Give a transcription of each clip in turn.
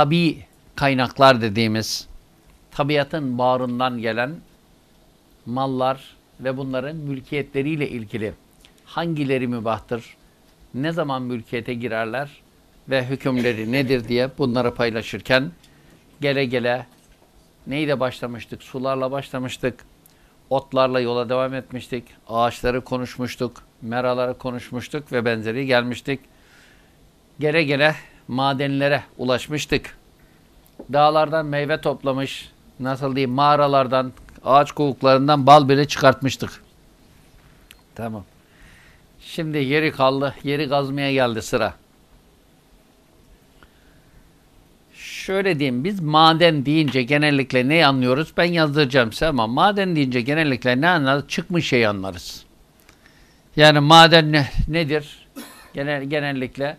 tabi kaynaklar dediğimiz tabiatın bağrından gelen mallar ve bunların mülkiyetleriyle ilgili hangileri mübahtır, ne zaman mülkiyete girerler ve hükümleri nedir diye bunları paylaşırken gele gele neyle başlamıştık? Sularla başlamıştık. Otlarla yola devam etmiştik. Ağaçları konuşmuştuk. Meraları konuşmuştuk ve benzeri gelmiştik. Gele gele madenlere ulaşmıştık. Dağlardan meyve toplamış, nasıl diyeyim mağaralardan, ağaç kovuklarından bal bile çıkartmıştık. Tamam. Şimdi yeri kaldı, yeri kazmaya geldi sıra. Şöyle diyeyim, biz maden deyince genellikle ne anlıyoruz? Ben yazdıracağım size ama maden deyince genellikle ne anlarız? Çıkmış şey anlarız. Yani maden ne, nedir? Genel, genellikle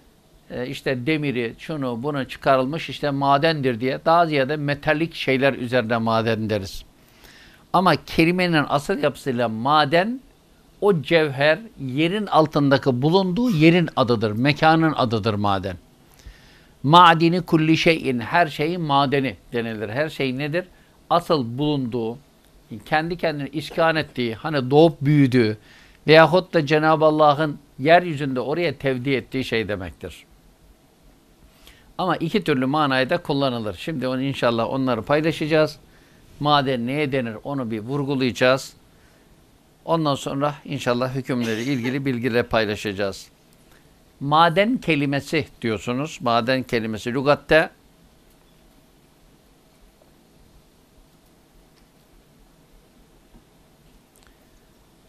e, işte demiri, şunu, bunu çıkarılmış işte madendir diye daha ziyade metalik şeyler üzerine maden deriz. Ama kelimenin asıl yapısıyla maden o cevher yerin altındaki bulunduğu yerin adıdır. Mekanın adıdır maden. Madini kulli şeyin her şeyin madeni denilir. Her şey nedir? Asıl bulunduğu, kendi kendine iskan ettiği, hani doğup büyüdüğü veyahut da Cenab-ı Allah'ın yeryüzünde oraya tevdi ettiği şey demektir. Ama iki türlü manayı da kullanılır. Şimdi onu inşallah onları paylaşacağız. Maden neye denir onu bir vurgulayacağız. Ondan sonra inşallah hükümleri ilgili bilgiler paylaşacağız. Maden kelimesi diyorsunuz. Maden kelimesi lügatte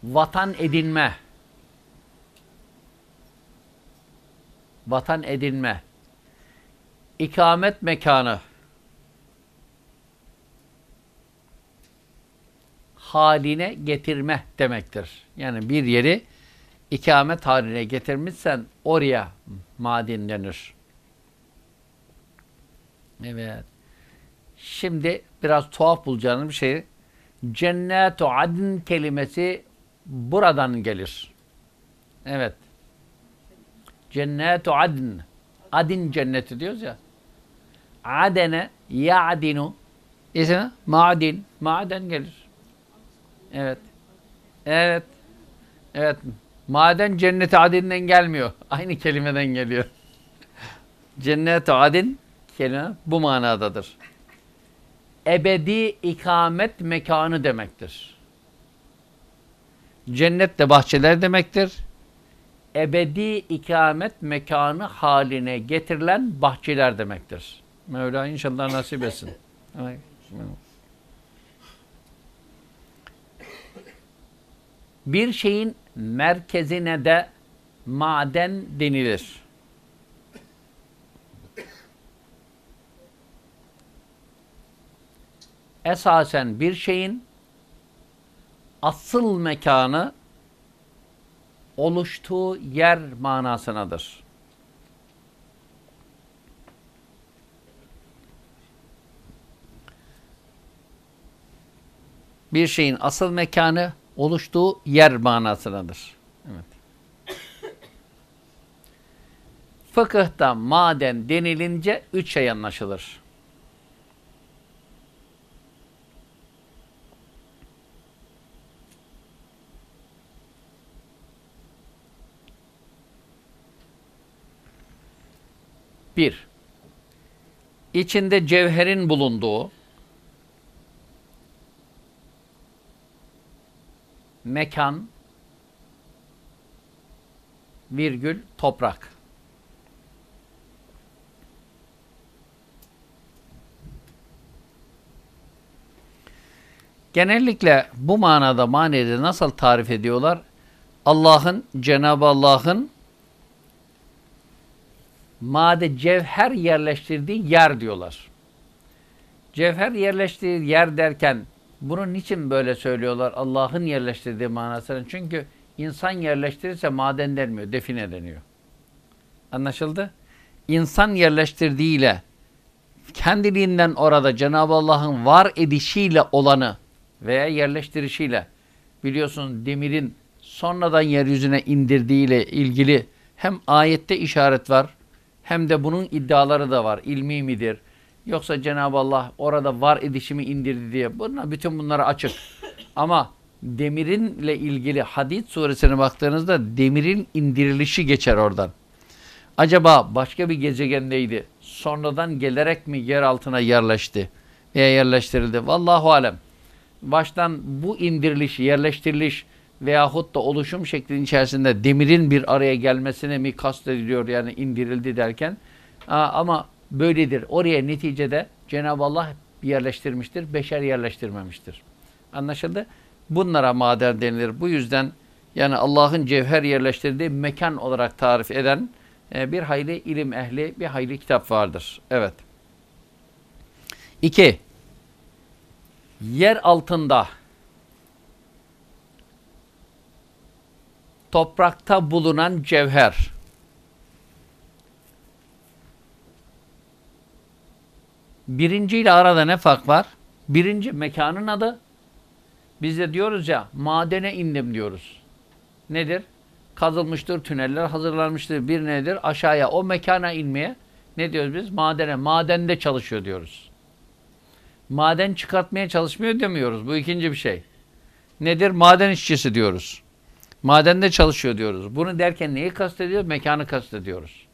vatan edinme vatan edinme ikamet mekanı haline getirme demektir. Yani bir yeri ikamet haline getirmişsen oraya maden denir. Evet. Şimdi biraz tuhaf bulacağınız bir şey. Cennetu adn kelimesi buradan gelir. Evet. Cennetu adn. Adin cenneti diyoruz ya. Adene ya'dinu. İsmi ma'din. Ma'den gelir. Evet. Evet. Evet. Maden cenneti adinden gelmiyor. Aynı kelimeden geliyor. cennet adin kelime bu manadadır. Ebedi ikamet mekanı demektir. Cennet de bahçeler demektir. Ebedi ikamet mekanı haline getirilen bahçeler demektir. Mevla inşallah nasip etsin. Bir şeyin merkezine de maden denilir. Esasen bir şeyin asıl mekanı oluştuğu yer manasınadır. Bir şeyin asıl mekanı oluştuğu yer manasındadır. Evet. Fıkıhta maden denilince üç şey anlaşılır. Bir, içinde cevherin bulunduğu, mekan, virgül, toprak. Genellikle bu manada manede nasıl tarif ediyorlar? Allah'ın, Cenab-ı Allah'ın made cevher yerleştirdiği yer diyorlar. Cevher yerleştirdiği yer derken bunun niçin böyle söylüyorlar? Allah'ın yerleştirdiği manasını. Çünkü insan yerleştirirse maden denmiyor, define deniyor. Anlaşıldı? İnsan yerleştirdiğiyle kendiliğinden orada Cenab-ı Allah'ın var edişiyle olanı veya yerleştirişiyle biliyorsunuz demirin sonradan yeryüzüne indirdiğiyle ilgili hem ayette işaret var hem de bunun iddiaları da var. İlmi midir? Yoksa Cenab-ı Allah orada var edişimi indirdi diye. Bunlar, bütün bunlara açık. Ama demirinle ilgili Hadid suresine baktığınızda demirin indirilişi geçer oradan. Acaba başka bir gezegendeydi. Sonradan gelerek mi yer altına yerleşti veya yerleştirildi? Vallahu alem. Baştan bu indiriliş, yerleştiriliş veyahut da oluşum şeklinin içerisinde demirin bir araya gelmesine mi kastediliyor yani indirildi derken. Ama böyledir. Oraya neticede Cenab-ı Allah yerleştirmiştir, beşer yerleştirmemiştir. Anlaşıldı? Bunlara maden denilir. Bu yüzden yani Allah'ın cevher yerleştirdiği mekan olarak tarif eden e, bir hayli ilim ehli, bir hayli kitap vardır. Evet. İki, yer altında toprakta bulunan cevher. Birinci ile arada ne fark var? Birinci mekanın adı. Biz de diyoruz ya madene indim diyoruz. Nedir? Kazılmıştır, tüneller hazırlanmıştır. Bir nedir? Aşağıya o mekana inmeye ne diyoruz biz? Madene. Madende çalışıyor diyoruz. Maden çıkartmaya çalışmıyor demiyoruz. Bu ikinci bir şey. Nedir? Maden işçisi diyoruz. Madende çalışıyor diyoruz. Bunu derken neyi kastediyoruz? Mekanı kastediyoruz.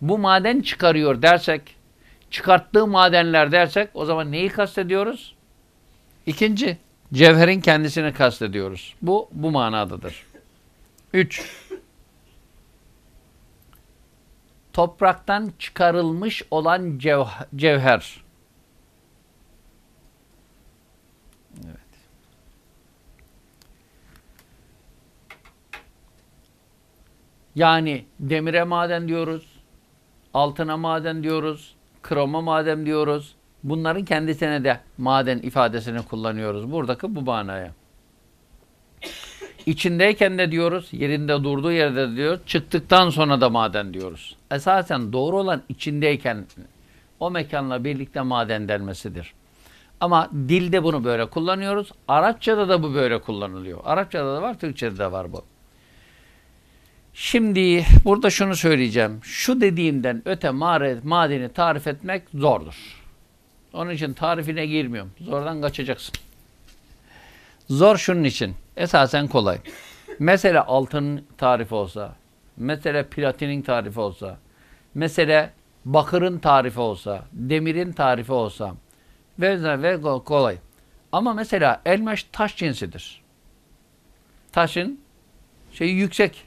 Bu maden çıkarıyor dersek, çıkarttığı madenler dersek o zaman neyi kastediyoruz? İkinci, cevherin kendisini kastediyoruz. Bu, bu manadadır. Üç, topraktan çıkarılmış olan cev cevher. Yani demire maden diyoruz, altına maden diyoruz, kroma maden diyoruz. Bunların kendisine de maden ifadesini kullanıyoruz. Buradaki bu manaya. İçindeyken de diyoruz, yerinde durduğu yerde de diyoruz, çıktıktan sonra da maden diyoruz. Esasen doğru olan içindeyken o mekanla birlikte maden denmesidir. Ama dilde bunu böyle kullanıyoruz. Arapçada da bu böyle kullanılıyor. Arapçada da var, Türkçede de var bu. Şimdi burada şunu söyleyeceğim. Şu dediğimden öte madeni tarif etmek zordur. Onun için tarifine girmiyorum. Zordan kaçacaksın. Zor şunun için. Esasen kolay. Mesela altın tarifi olsa, mesela platinin tarifi olsa, mesela bakırın tarifi olsa, demirin tarifi olsa ve, ve kolay. Ama mesela elmaş taş cinsidir. Taşın şeyi yüksek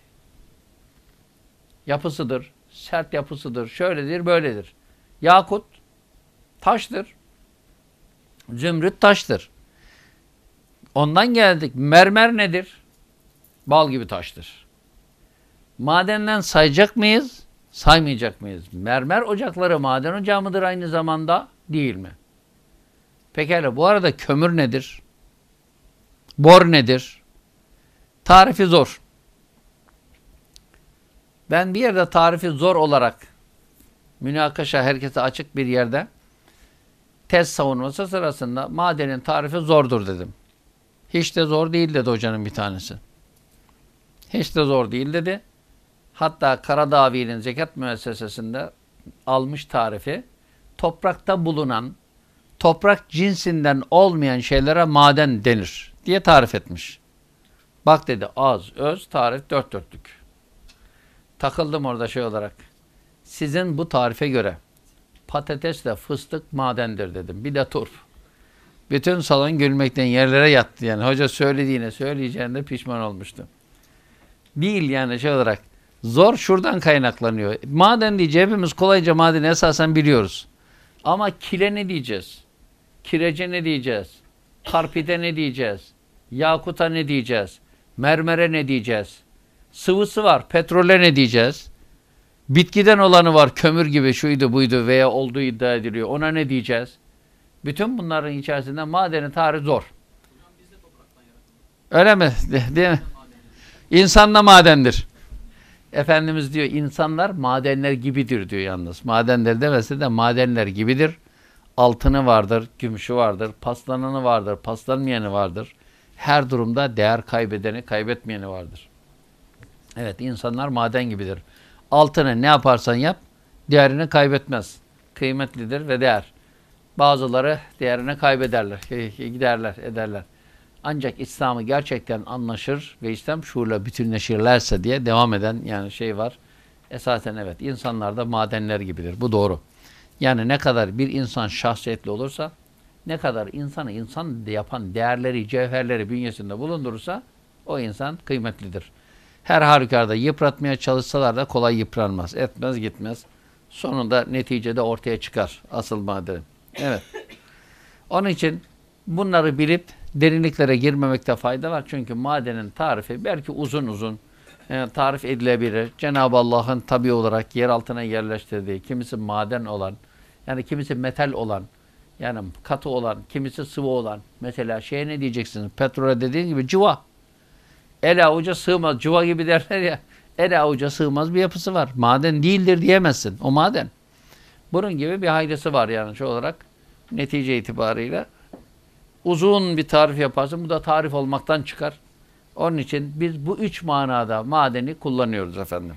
yapısıdır, sert yapısıdır, şöyledir, böyledir. Yakut taştır. Zümrüt taştır. Ondan geldik. Mermer nedir? Bal gibi taştır. Madenden sayacak mıyız? Saymayacak mıyız? Mermer ocakları maden ocağı mıdır aynı zamanda? Değil mi? Pekala bu arada kömür nedir? Bor nedir? Tarifi zor. Ben bir yerde tarifi zor olarak münakaşa herkese açık bir yerde tez savunması sırasında madenin tarifi zordur dedim. Hiç de zor değil dedi hocanın bir tanesi. Hiç de zor değil dedi. Hatta Karadavi'nin zekat müessesesinde almış tarifi toprakta bulunan toprak cinsinden olmayan şeylere maden denir diye tarif etmiş. Bak dedi az, öz, tarif dört dörtlük. Takıldım orada şey olarak. Sizin bu tarife göre patatesle fıstık madendir dedim. Bir de turp. Bütün salon gülmekten yerlere yattı yani. Hoca söylediğine söyleyeceğinde pişman olmuştu. Değil yani şey olarak. Zor şuradan kaynaklanıyor. Maden diyeceğiz hepimiz kolayca maden esasen biliyoruz. Ama kile ne diyeceğiz? Kirece ne diyeceğiz? Karpide ne diyeceğiz? Yakuta ne diyeceğiz? Mermere ne diyeceğiz? Sıvısı var. Petrole ne diyeceğiz? Bitkiden olanı var. Kömür gibi şuydu buydu veya olduğu iddia ediliyor. Ona ne diyeceğiz? Bütün bunların içerisinde madenin tarihi zor. Öyle mi? De, değil mi? İnsan da madendir. Efendimiz diyor insanlar madenler gibidir diyor yalnız. Madenler demese de madenler gibidir. Altını vardır, gümüşü vardır, paslananı vardır, paslanmayanı vardır. Her durumda değer kaybedeni, kaybetmeyeni vardır. Evet insanlar maden gibidir. Altını ne yaparsan yap değerini kaybetmez. kıymetlidir ve değer. Bazıları değerini kaybederler, giderler, ederler. Ancak İslam'ı gerçekten anlaşır ve İslam şuurla bütünleşirlerse diye devam eden yani şey var. Esasen evet insanlar da madenler gibidir. Bu doğru. Yani ne kadar bir insan şahsiyetli olursa, ne kadar insanı insan yapan değerleri, cevherleri bünyesinde bulundurursa o insan kıymetlidir. Her halükarda yıpratmaya çalışsalar da kolay yıpranmaz, etmez, gitmez. Sonunda neticede ortaya çıkar asıl maden. Evet. Onun için bunları bilip derinliklere girmemekte fayda var. Çünkü madenin tarifi belki uzun uzun e, tarif edilebilir. Cenab-ı Allah'ın tabi olarak yer altına yerleştirdiği, kimisi maden olan, yani kimisi metal olan, yani katı olan, kimisi sıvı olan. Mesela şeye ne diyeceksiniz? Petrole dediğin gibi cıva. El avuca sığmaz. Cıva gibi derler ya. El avuca sığmaz bir yapısı var. Maden değildir diyemezsin. O maden. Bunun gibi bir haydası var yani şu olarak. Netice itibarıyla. Uzun bir tarif yaparsın. Bu da tarif olmaktan çıkar. Onun için biz bu üç manada madeni kullanıyoruz efendim.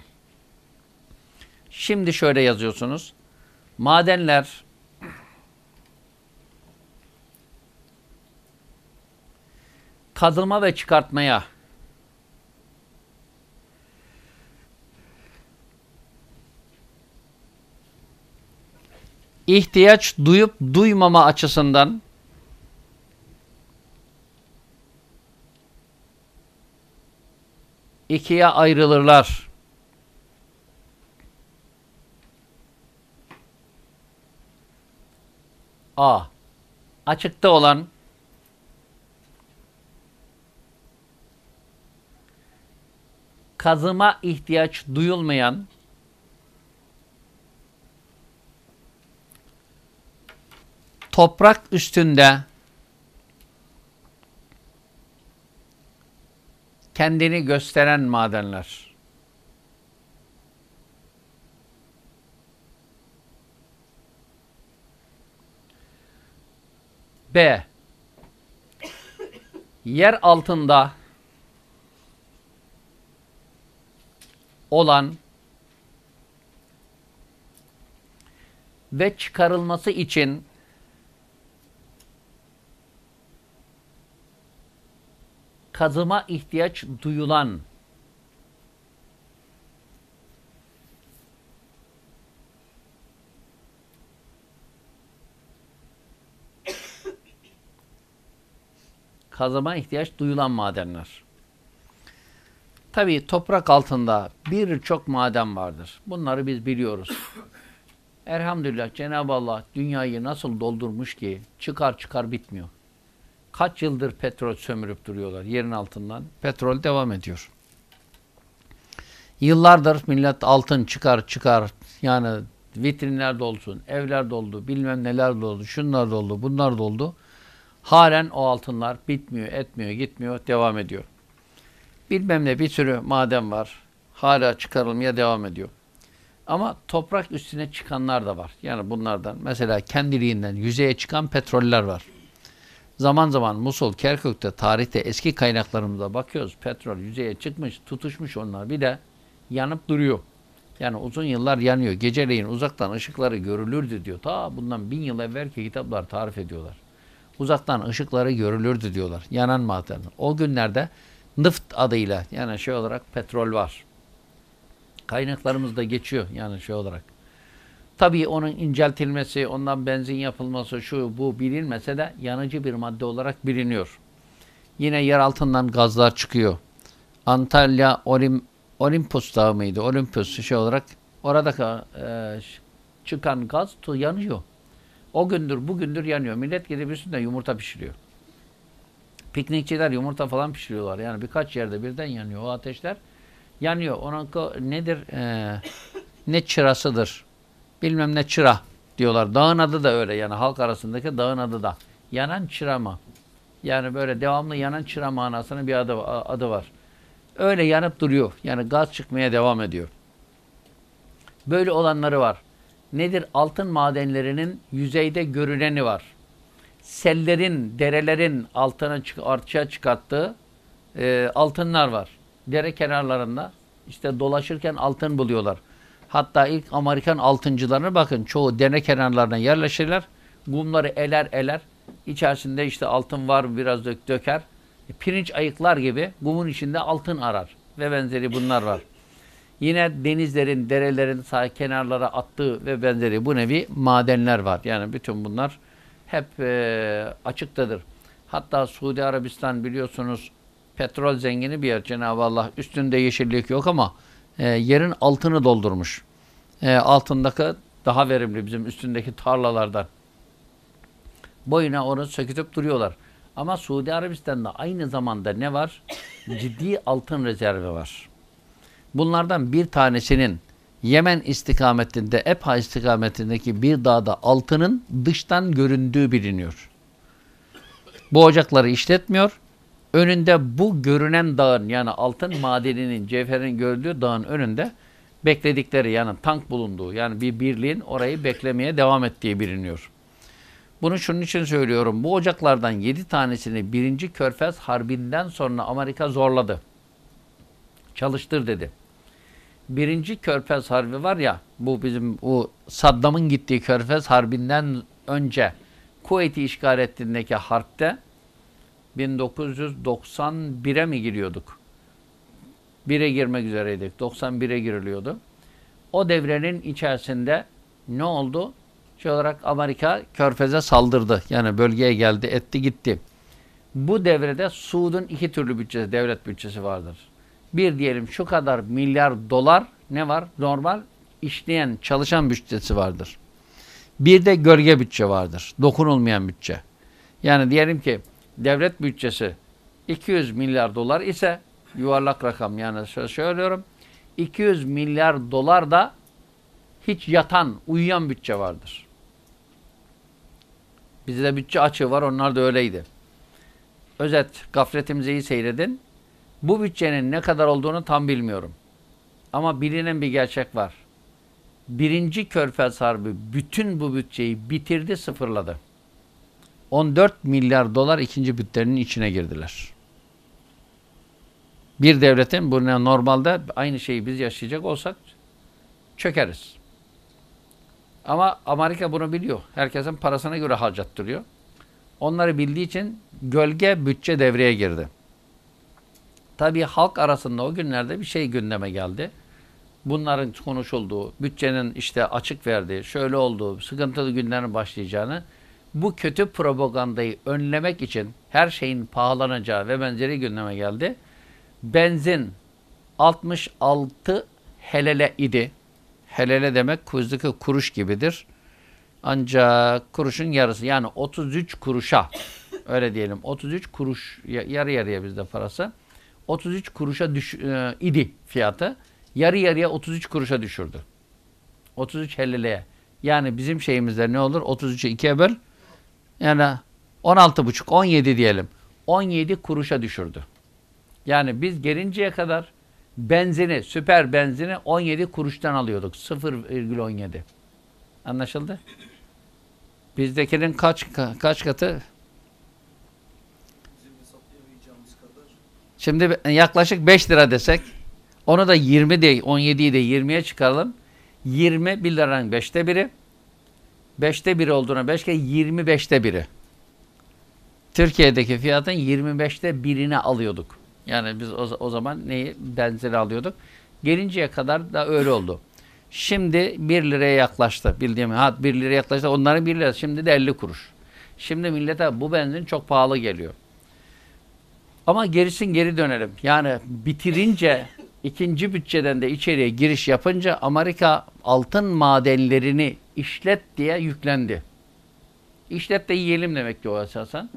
Şimdi şöyle yazıyorsunuz. Madenler kazılma ve çıkartmaya ihtiyaç duyup duymama açısından ikiye ayrılırlar. A. Açıkta olan kazıma ihtiyaç duyulmayan toprak üstünde kendini gösteren madenler. B. Yer altında olan ve çıkarılması için kazıma ihtiyaç duyulan kazıma ihtiyaç duyulan madenler. Tabi toprak altında birçok maden vardır. Bunları biz biliyoruz. Elhamdülillah Cenab-ı Allah dünyayı nasıl doldurmuş ki çıkar çıkar bitmiyor. Kaç yıldır petrol sömürüp duruyorlar yerin altından. Petrol devam ediyor. Yıllardır millet altın çıkar çıkar yani vitrinler dolsun, evler doldu, bilmem neler doldu, şunlar doldu, bunlar doldu. Halen o altınlar bitmiyor, etmiyor, gitmiyor, devam ediyor. Bilmem ne bir sürü maden var. Hala çıkarılmaya devam ediyor. Ama toprak üstüne çıkanlar da var. Yani bunlardan mesela kendiliğinden yüzeye çıkan petroller var. Zaman zaman Musul, Kerkük'te, tarihte eski kaynaklarımıza bakıyoruz. Petrol yüzeye çıkmış, tutuşmuş onlar. Bir de yanıp duruyor. Yani uzun yıllar yanıyor. Geceleyin uzaktan ışıkları görülürdü diyor. Ta bundan bin yıl evvelki kitaplar tarif ediyorlar. Uzaktan ışıkları görülürdü diyorlar. Yanan maden. O günlerde nıft adıyla yani şey olarak petrol var. Kaynaklarımızda geçiyor yani şey olarak. Tabii onun inceltilmesi, ondan benzin yapılması, şu bu bilinmese de yanıcı bir madde olarak biliniyor. Yine yer altından gazlar çıkıyor. Antalya Olim, Olimpos Dağı mıydı? Olimpos şey olarak orada e, çıkan gaz yanıyor. O gündür bugündür yanıyor. Millet gidip üstünde yumurta pişiriyor. Piknikçiler yumurta falan pişiriyorlar. Yani birkaç yerde birden yanıyor o ateşler. Yanıyor. Onun nedir? Ee, ne çırasıdır bilmem ne çıra diyorlar. Dağın adı da öyle yani halk arasındaki dağın adı da. Yanan çıra mı? Yani böyle devamlı yanan çıra manasının bir adı, adı var. Öyle yanıp duruyor. Yani gaz çıkmaya devam ediyor. Böyle olanları var. Nedir? Altın madenlerinin yüzeyde görüneni var. Sellerin, derelerin altına çık artışa çıkarttığı e, altınlar var. Dere kenarlarında işte dolaşırken altın buluyorlar. Hatta ilk Amerikan altıncılarına bakın çoğu dere kenarlarına yerleşirler. Kumları eler eler. İçerisinde işte altın var biraz dök, döker. E, pirinç ayıklar gibi kumun içinde altın arar. Ve benzeri bunlar var. Yine denizlerin, derelerin sağ kenarlara attığı ve benzeri bu nevi madenler var. Yani bütün bunlar hep e, açıktadır. Hatta Suudi Arabistan biliyorsunuz petrol zengini bir yer Cenab-ı Allah. Üstünde yeşillik yok ama e, yerin altını doldurmuş. E, altındaki daha verimli bizim üstündeki tarlalardan. Boyuna onu sökütüp duruyorlar. Ama Suudi Arabistan'da aynı zamanda ne var? Ciddi altın rezervi var. Bunlardan bir tanesinin Yemen istikametinde, Epha istikametindeki bir dağda altının dıştan göründüğü biliniyor. Bu ocakları işletmiyor. Önünde bu görünen dağın yani altın madeninin, cevherin gördüğü dağın önünde bekledikleri yani tank bulunduğu yani bir birliğin orayı beklemeye devam ettiği biliniyor. Bunu şunun için söylüyorum. Bu ocaklardan 7 tanesini 1. Körfez Harbi'nden sonra Amerika zorladı. Çalıştır dedi. Birinci Körfez Harbi var ya, bu bizim o Saddam'ın gittiği Körfez Harbi'nden önce Kuveyt'i işgal ettiğindeki harpte 1991'e mi giriyorduk? 1'e girmek üzereydik. 91'e giriliyordu. O devrenin içerisinde ne oldu? Şey olarak Amerika Körfez'e saldırdı. Yani bölgeye geldi, etti, gitti. Bu devrede Suud'un iki türlü bütçesi, devlet bütçesi vardır. Bir diyelim şu kadar milyar dolar ne var? Normal işleyen, çalışan bütçesi vardır. Bir de gölge bütçe vardır. Dokunulmayan bütçe. Yani diyelim ki devlet bütçesi 200 milyar dolar ise yuvarlak rakam yani söylüyorum 200 milyar dolar da hiç yatan, uyuyan bütçe vardır. Bizde bütçe açığı var, onlar da öyleydi. Özet, gafletimizi iyi seyredin. Bu bütçenin ne kadar olduğunu tam bilmiyorum. Ama bilinen bir gerçek var. Birinci Körfez Harbi bütün bu bütçeyi bitirdi, sıfırladı. 14 milyar dolar ikinci bütçenin içine girdiler. Bir devletin bu normalde aynı şeyi biz yaşayacak olsak çökeriz. Ama Amerika bunu biliyor. Herkesin parasına göre harcattırıyor. Onları bildiği için gölge bütçe devreye girdi. Tabii halk arasında o günlerde bir şey gündeme geldi. Bunların konuşulduğu, bütçenin işte açık verdiği, şöyle olduğu, sıkıntılı günlerin başlayacağını, bu kötü propagandayı önlemek için her şeyin pahalanacağı ve benzeri gündeme geldi. Benzin 66 helele idi. Helele demek kuzdaki kuruş gibidir. Ancak kuruşun yarısı yani 33 kuruşa öyle diyelim 33 kuruş yarı yarıya bizde parası. 33 kuruşa düş, e, idi fiyatı. Yarı yarıya 33 kuruşa düşürdü. 33 helleleye. Yani bizim şeyimizde ne olur? 33'ü 2'ye böl. Yani 16,5 17 diyelim. 17 kuruşa düşürdü. Yani biz gelinceye kadar benzini, süper benzini 17 kuruştan alıyorduk. 0,17. Anlaşıldı? Bizdekinin kaç kaç katı? Şimdi yaklaşık 5 lira desek onu da 20 değil 17'yi de 20'ye çıkaralım. 20 1 liranın 5'te biri. 5'te biri olduğuna 5 kere 25'te biri. Türkiye'deki fiyatın 25'te birini alıyorduk. Yani biz o, o zaman neyi? Benzeri alıyorduk. Gelinceye kadar da öyle oldu. Şimdi 1 liraya yaklaştı. Bildiğim ha 1 liraya yaklaştı. Onların 1 lira. Şimdi de 50 kuruş. Şimdi millete bu benzin çok pahalı geliyor. Ama gerisin geri dönelim. Yani bitirince ikinci bütçeden de içeriye giriş yapınca Amerika altın madenlerini işlet diye yüklendi. İşlet de yiyelim demek ki o esasen.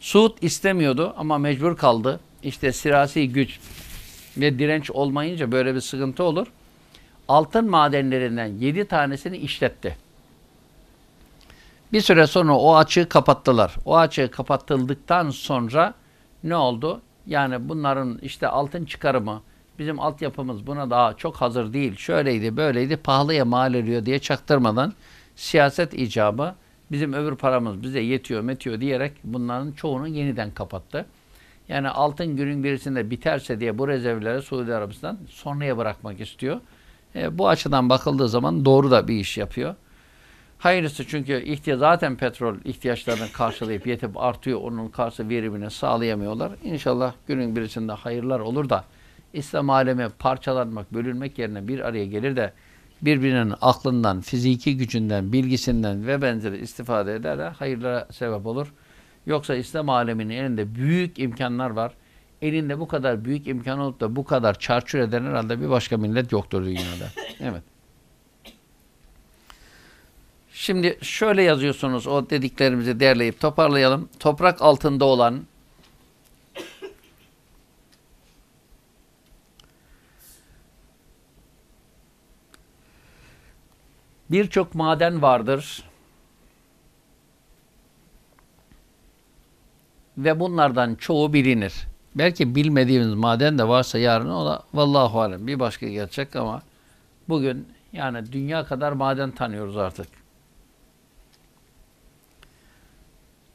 Suud istemiyordu ama mecbur kaldı. İşte sirasi güç ve direnç olmayınca böyle bir sıkıntı olur. Altın madenlerinden yedi tanesini işletti. Bir süre sonra o açığı kapattılar. O açığı kapatıldıktan sonra ne oldu? Yani bunların işte altın çıkarımı, bizim altyapımız buna daha çok hazır değil. Şöyleydi, böyleydi, pahalıya mal ediyor diye çaktırmadan siyaset icabı bizim öbür paramız bize yetiyor, metiyor diyerek bunların çoğunu yeniden kapattı. Yani altın günün birisinde biterse diye bu rezervleri Suudi Arabistan sonraya bırakmak istiyor. E, bu açıdan bakıldığı zaman doğru da bir iş yapıyor. Hayırlısı çünkü ihtiyaç zaten petrol ihtiyaçlarını karşılayıp yetip artıyor. Onun karşı verimini sağlayamıyorlar. İnşallah günün birisinde hayırlar olur da İslam alemi parçalanmak, bölünmek yerine bir araya gelir de birbirinin aklından, fiziki gücünden, bilgisinden ve benzeri istifade eder de hayırlara sebep olur. Yoksa İslam aleminin elinde büyük imkanlar var. Elinde bu kadar büyük imkan olup da bu kadar çarçur eden herhalde bir başka millet yoktur dünyada. Evet. Şimdi şöyle yazıyorsunuz o dediklerimizi derleyip toparlayalım. Toprak altında olan birçok maden vardır. Ve bunlardan çoğu bilinir. Belki bilmediğimiz maden de varsa yarın o da vallahu alem bir başka gerçek ama bugün yani dünya kadar maden tanıyoruz artık.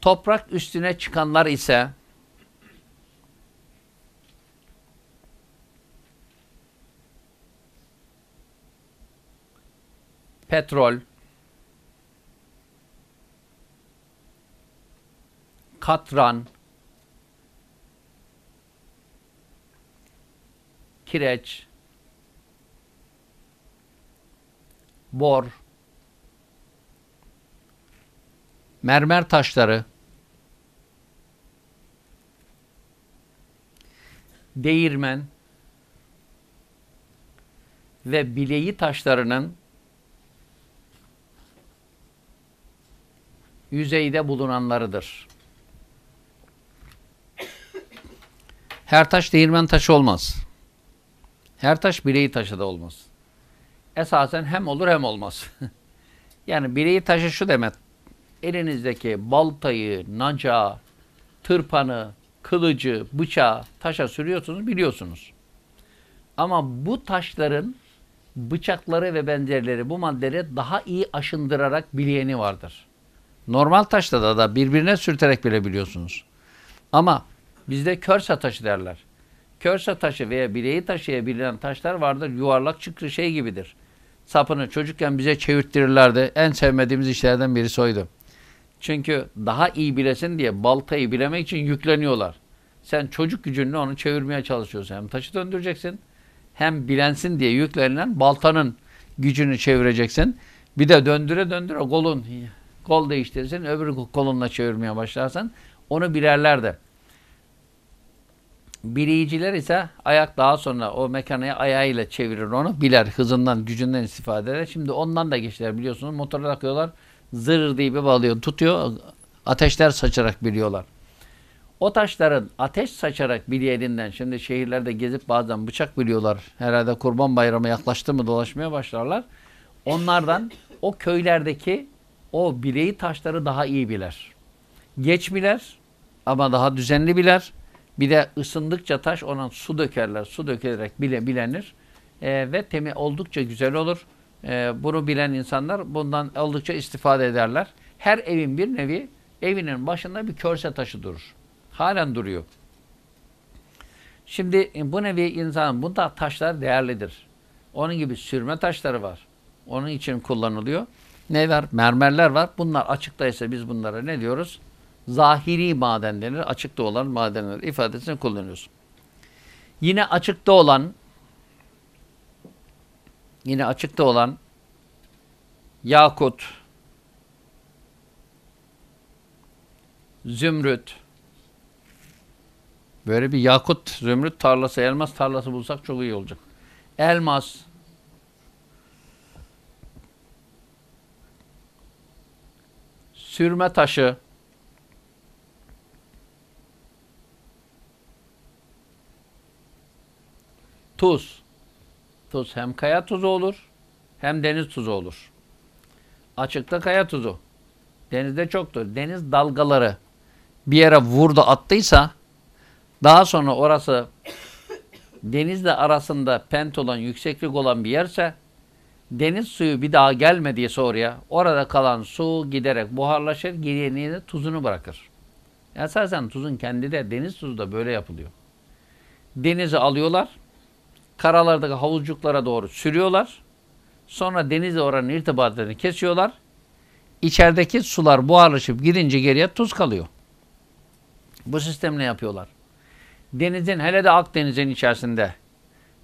Toprak üstüne çıkanlar ise petrol, katran, kireç, bor, mermer taşları, değirmen ve bileği taşlarının yüzeyde bulunanlarıdır. Her taş değirmen taşı olmaz. Her taş bileği taşı da olmaz. Esasen hem olur hem olmaz. yani bileği taşı şu demek. Elinizdeki baltayı, naca, tırpanı, kılıcı, bıçağı taşa sürüyorsunuz biliyorsunuz. Ama bu taşların bıçakları ve benzerleri bu maddeleri daha iyi aşındırarak bileyeni vardır. Normal taşta da, da birbirine sürterek bile biliyorsunuz. Ama bizde körsa taşı derler. Körsa taşı veya bileği taşıyabilen taşlar vardır. Yuvarlak çıkrı şey gibidir. Sapını çocukken bize çevirttirirlerdi. En sevmediğimiz işlerden birisi oydu. Çünkü daha iyi bilesin diye baltayı bilemek için yükleniyorlar. Sen çocuk gücünle onu çevirmeye çalışıyorsun. Hem taşı döndüreceksin hem bilensin diye yüklenilen baltanın gücünü çevireceksin. Bir de döndüre döndüre kolun kol değiştirirsin. Öbür kolunla çevirmeye başlarsan onu bilerler de. Bileyiciler ise ayak daha sonra o mekanayı ayağıyla çevirir onu. Biler hızından, gücünden istifade eder. Şimdi ondan da geçtiler biliyorsunuz. Motora takıyorlar. Zırr diye bir bağlıyor. Tutuyor. Ateşler saçarak biliyorlar. O taşların ateş saçarak bilyelinden şimdi şehirlerde gezip bazen bıçak biliyorlar. Herhalde kurban bayramı yaklaştı mı dolaşmaya başlarlar. Onlardan o köylerdeki o bileği taşları daha iyi biler. Geç biler ama daha düzenli biler. Bir de ısındıkça taş ona su dökerler. Su dökerek bile bilenir. E, ve temi oldukça güzel olur. E, bunu bilen insanlar bundan oldukça istifade ederler. Her evin bir nevi evinin başında bir körse taşı durur. Halen duruyor. Şimdi e, bu nevi insan, bunda taşlar değerlidir. Onun gibi sürme taşları var. Onun için kullanılıyor. Ne var? Mermerler var. Bunlar açıktaysa biz bunlara ne diyoruz? Zahiri maden denir. Açıkta olan madenler ifadesini kullanıyoruz. Yine açıkta olan yine açıkta olan yakut, zümrüt, böyle bir yakut, zümrüt tarlası, elmas tarlası bulsak çok iyi olacak. Elmas, sürme taşı, tuz. Tuz hem kaya tuzu olur hem deniz tuzu olur. Açıkta kaya tuzu. Denizde çoktur. Deniz dalgaları bir yere vurdu attıysa daha sonra orası denizle arasında pent olan yükseklik olan bir yerse deniz suyu bir daha gelmediyse oraya orada kalan su giderek buharlaşır geriye tuzunu bırakır. Esasen tuzun kendi de deniz tuzu da böyle yapılıyor. Denizi alıyorlar karalardaki havuzcuklara doğru sürüyorlar. Sonra denizle oranın irtibatlarını kesiyorlar. İçerideki sular buharlaşıp gidince geriye tuz kalıyor. Bu sistemle yapıyorlar. Denizin hele de Akdeniz'in içerisinde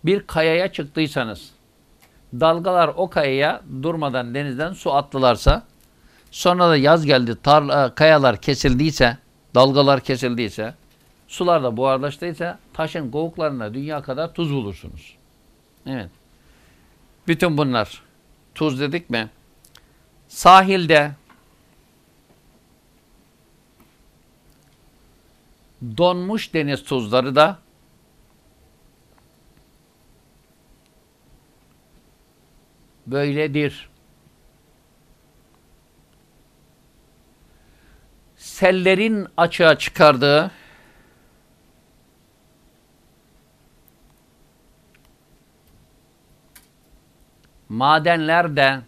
bir kayaya çıktıysanız dalgalar o kayaya durmadan denizden su attılarsa sonra da yaz geldi tarla, kayalar kesildiyse dalgalar kesildiyse sular da buharlaştıysa taşın kovuklarında dünya kadar tuz bulursunuz. Evet. Bütün bunlar tuz dedik mi? Sahilde donmuş deniz tuzları da böyledir. Sellerin açığa çıkardığı madenler de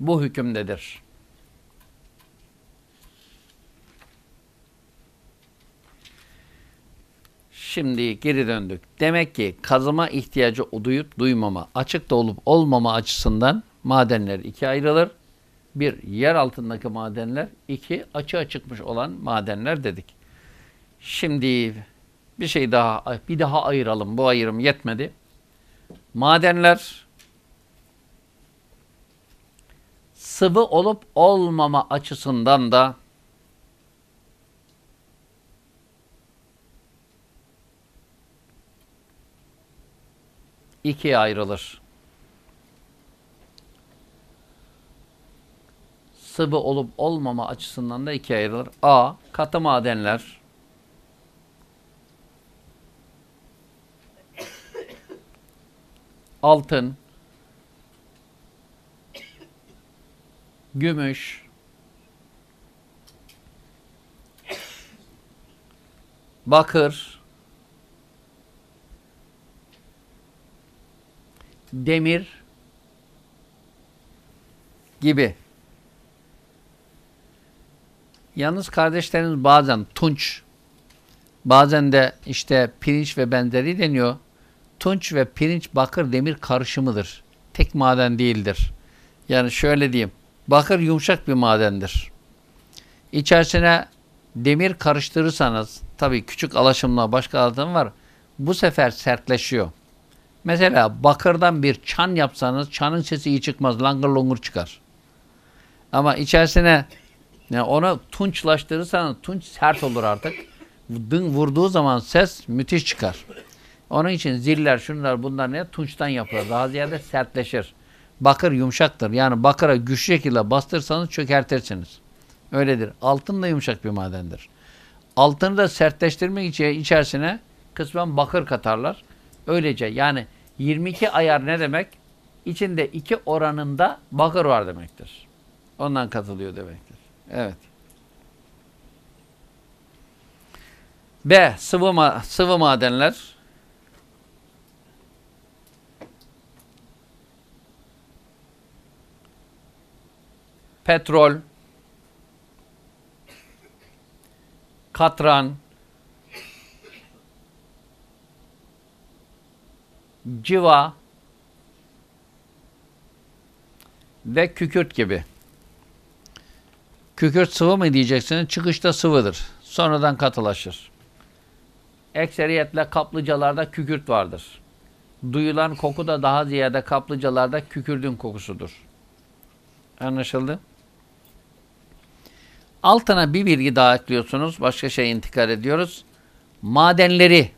bu hükümdedir. Şimdi geri döndük. Demek ki kazıma ihtiyacı duyup duymama, açıkta olup olmama açısından madenler ikiye ayrılır. Bir, yer altındaki madenler. iki açığa çıkmış olan madenler dedik. Şimdi bir şey daha, bir daha ayıralım. Bu ayrım yetmedi. Madenler sıvı olup olmama açısından da ikiye ayrılır. Sıvı olup olmama açısından da ikiye ayrılır. A. Katı madenler. Altın. Gümüş. Bakır. Demir gibi. Yalnız kardeşlerimiz bazen tunç, bazen de işte pirinç ve benzeri deniyor. Tunç ve pirinç bakır demir karışımıdır. Tek maden değildir. Yani şöyle diyeyim. Bakır yumuşak bir madendir. İçerisine demir karıştırırsanız tabii küçük alaşımla başka alaşım var. Bu sefer sertleşiyor. Mesela bakırdan bir çan yapsanız çanın sesi iyi çıkmaz. Langır longur çıkar. Ama içerisine yani onu tunçlaştırırsanız tunç sert olur artık. Dın vurduğu zaman ses müthiş çıkar. Onun için ziller, şunlar, bunlar ne? Tunçtan yapılır. Daha ziyade sertleşir. Bakır yumuşaktır. Yani bakıra güçlü şekilde bastırsanız çökertirsiniz. Öyledir. Altın da yumuşak bir madendir. Altını da sertleştirmek için içerisine kısmen bakır katarlar. Öylece yani 22 ayar ne demek? İçinde iki oranında bakır var demektir. Ondan katılıyor demektir. Evet. B. Sıvı, ma sıvı madenler. Petrol. Katran. Civa ve kükürt gibi. Kükürt sıvı mı diyeceksiniz? Çıkışta sıvıdır. Sonradan katılaşır. Ekseriyetle kaplıcalarda kükürt vardır. Duyulan koku da daha ziyade kaplıcalarda kükürdün kokusudur. Anlaşıldı? Altına bir bilgi daha ekliyorsunuz. Başka şey intikal ediyoruz. Madenleri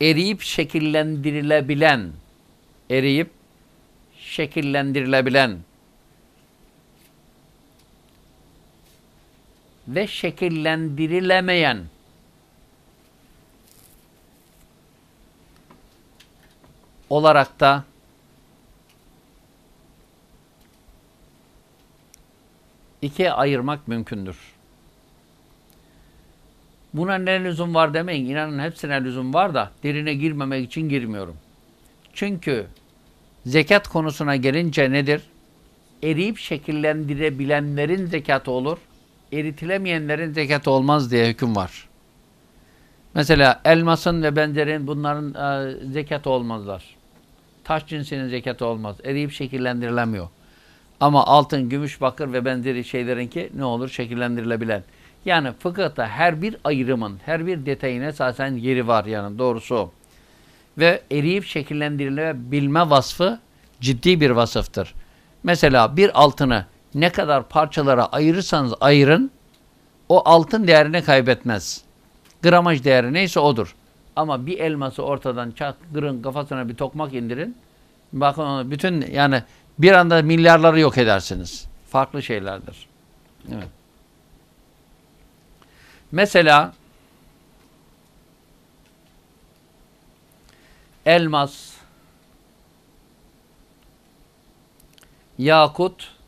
eriyip şekillendirilebilen eriyip şekillendirilebilen ve şekillendirilemeyen olarak da ikiye ayırmak mümkündür. Buna ne lüzum var demeyin. İnanın hepsine lüzum var da derine girmemek için girmiyorum. Çünkü zekat konusuna gelince nedir? Eriyip şekillendirebilenlerin zekatı olur. eritilemeyenlerin zekatı olmaz diye hüküm var. Mesela elmasın ve benzerin bunların e, zekatı olmazlar. Taş cinsinin zekatı olmaz. Eriyip şekillendirilemiyor. Ama altın, gümüş, bakır ve benzeri şeylerinki ne olur? Şekillendirilebilen. Yani fıkıhta her bir ayrımın, her bir detayın esasen yeri var yani doğrusu. Ve eriyip şekillendirilebilme vasfı ciddi bir vasıftır. Mesela bir altını ne kadar parçalara ayırırsanız ayırın, o altın değerini kaybetmez. Gramaj değeri neyse odur. Ama bir elması ortadan çat, kırın kafasına bir tokmak indirin. Bakın bütün yani bir anda milyarları yok edersiniz. Farklı şeylerdir. Evet. Mesela elmas, yakut,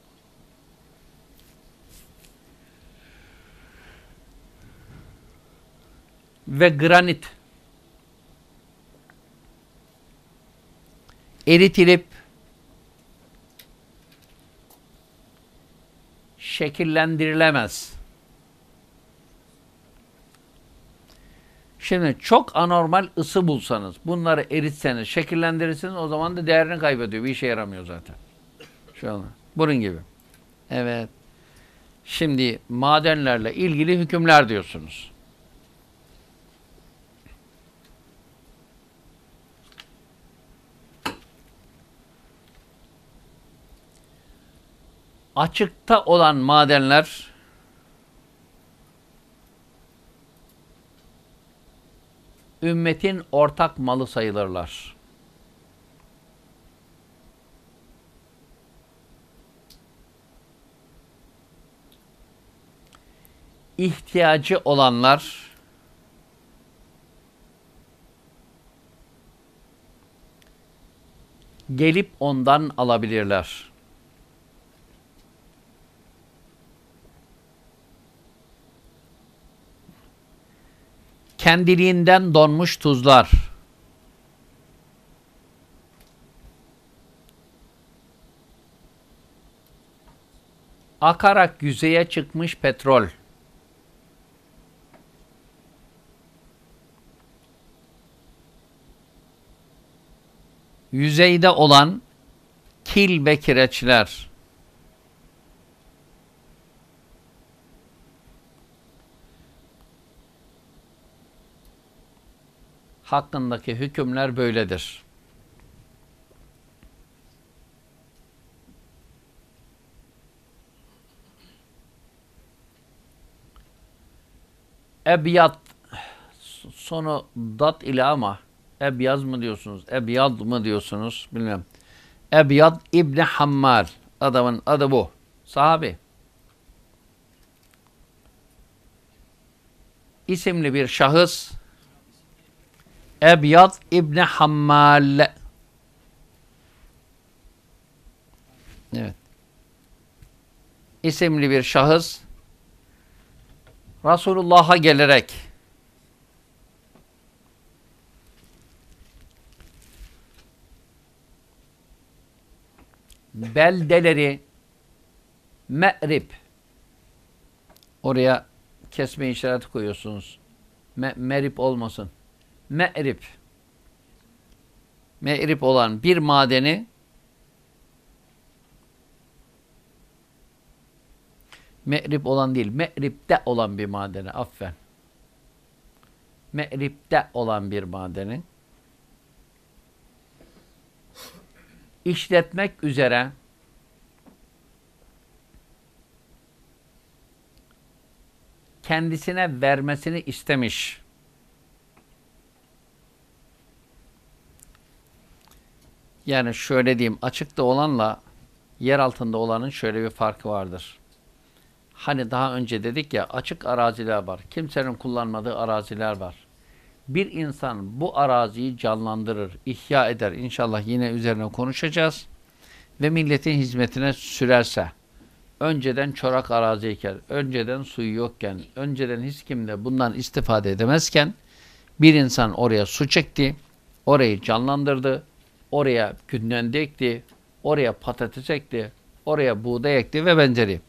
ve granit eritilip şekillendirilemez. Şimdi çok anormal ısı bulsanız, bunları eritseniz, şekillendirirseniz o zaman da değerini kaybediyor. Bir işe yaramıyor zaten. Şu an. Bunun gibi. Evet. Şimdi madenlerle ilgili hükümler diyorsunuz. Açıkta olan madenler ümmetin ortak malı sayılırlar. İhtiyacı olanlar gelip ondan alabilirler. Kendiliğinden donmuş tuzlar. Akarak yüzeye çıkmış petrol. Yüzeyde olan kil ve kireçler. Hakkındaki hükümler böyledir. Ebyat sonu dat ile ama ebyaz mı diyorsunuz? Ebyad mı diyorsunuz? Bilmem. Ebyad İbni Hammar. Adamın adı bu. Sahabi. İsimli bir şahıs Ebyad İbni Hammal. Evet. İsimli bir şahıs Resulullah'a gelerek beldeleri Me'rib oraya kesme işareti koyuyorsunuz. Me merib olmasın. Me'rib Me'rib olan bir madeni Me'rib olan değil, Me'rib'de olan bir madeni, affen. Me'rib'de olan bir madeni işletmek üzere kendisine vermesini istemiş. Yani şöyle diyeyim, açıkta olanla yer altında olanın şöyle bir farkı vardır. Hani daha önce dedik ya açık araziler var. Kimsenin kullanmadığı araziler var. Bir insan bu araziyi canlandırır, ihya eder. İnşallah yine üzerine konuşacağız. Ve milletin hizmetine sürerse, önceden çorak araziyken, önceden suyu yokken, önceden hiç kimde bundan istifade edemezken, bir insan oraya su çekti, orayı canlandırdı, oraya günden ekti, oraya patates ekti, oraya buğday ekti ve benzeri.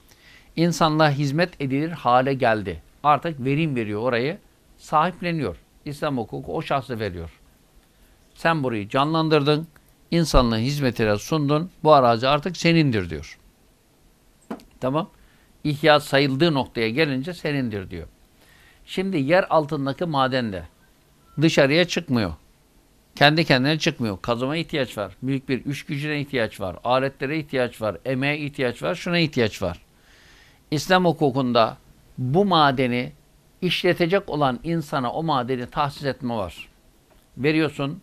insanlığa hizmet edilir hale geldi. Artık verim veriyor orayı, sahipleniyor. İslam hukuku o şahsı veriyor. Sen burayı canlandırdın, insanlığın hizmetine sundun, bu arazi artık senindir diyor. Tamam. İhya sayıldığı noktaya gelince senindir diyor. Şimdi yer altındaki maden de dışarıya çıkmıyor. Kendi kendine çıkmıyor. Kazıma ihtiyaç var. Büyük bir üç gücüne ihtiyaç var. Aletlere ihtiyaç var. Emeğe ihtiyaç var. Şuna ihtiyaç var. İslam hukukunda bu madeni işletecek olan insana o madeni tahsis etme var. Veriyorsun,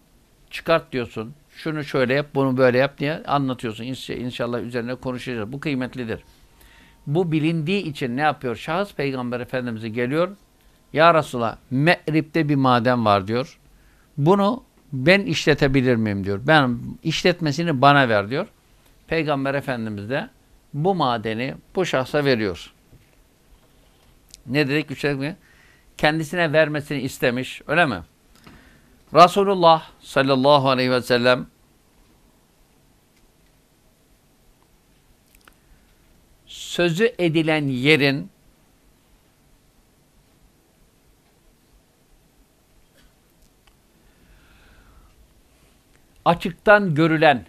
çıkart diyorsun. Şunu şöyle yap, bunu böyle yap diye anlatıyorsun. İnşallah üzerine konuşacağız. Bu kıymetlidir. Bu bilindiği için ne yapıyor? Şahıs Peygamber Efendimiz'e geliyor. Ya Resulallah, Me'rib'de bir maden var diyor. Bunu ben işletebilir miyim diyor. Ben işletmesini bana ver diyor. Peygamber Efendimiz de bu madeni bu şahsa veriyor. Ne dedik? Üç dedik mi? Kendisine vermesini istemiş. Öyle mi? Resulullah sallallahu aleyhi ve sellem sözü edilen yerin açıktan görülen.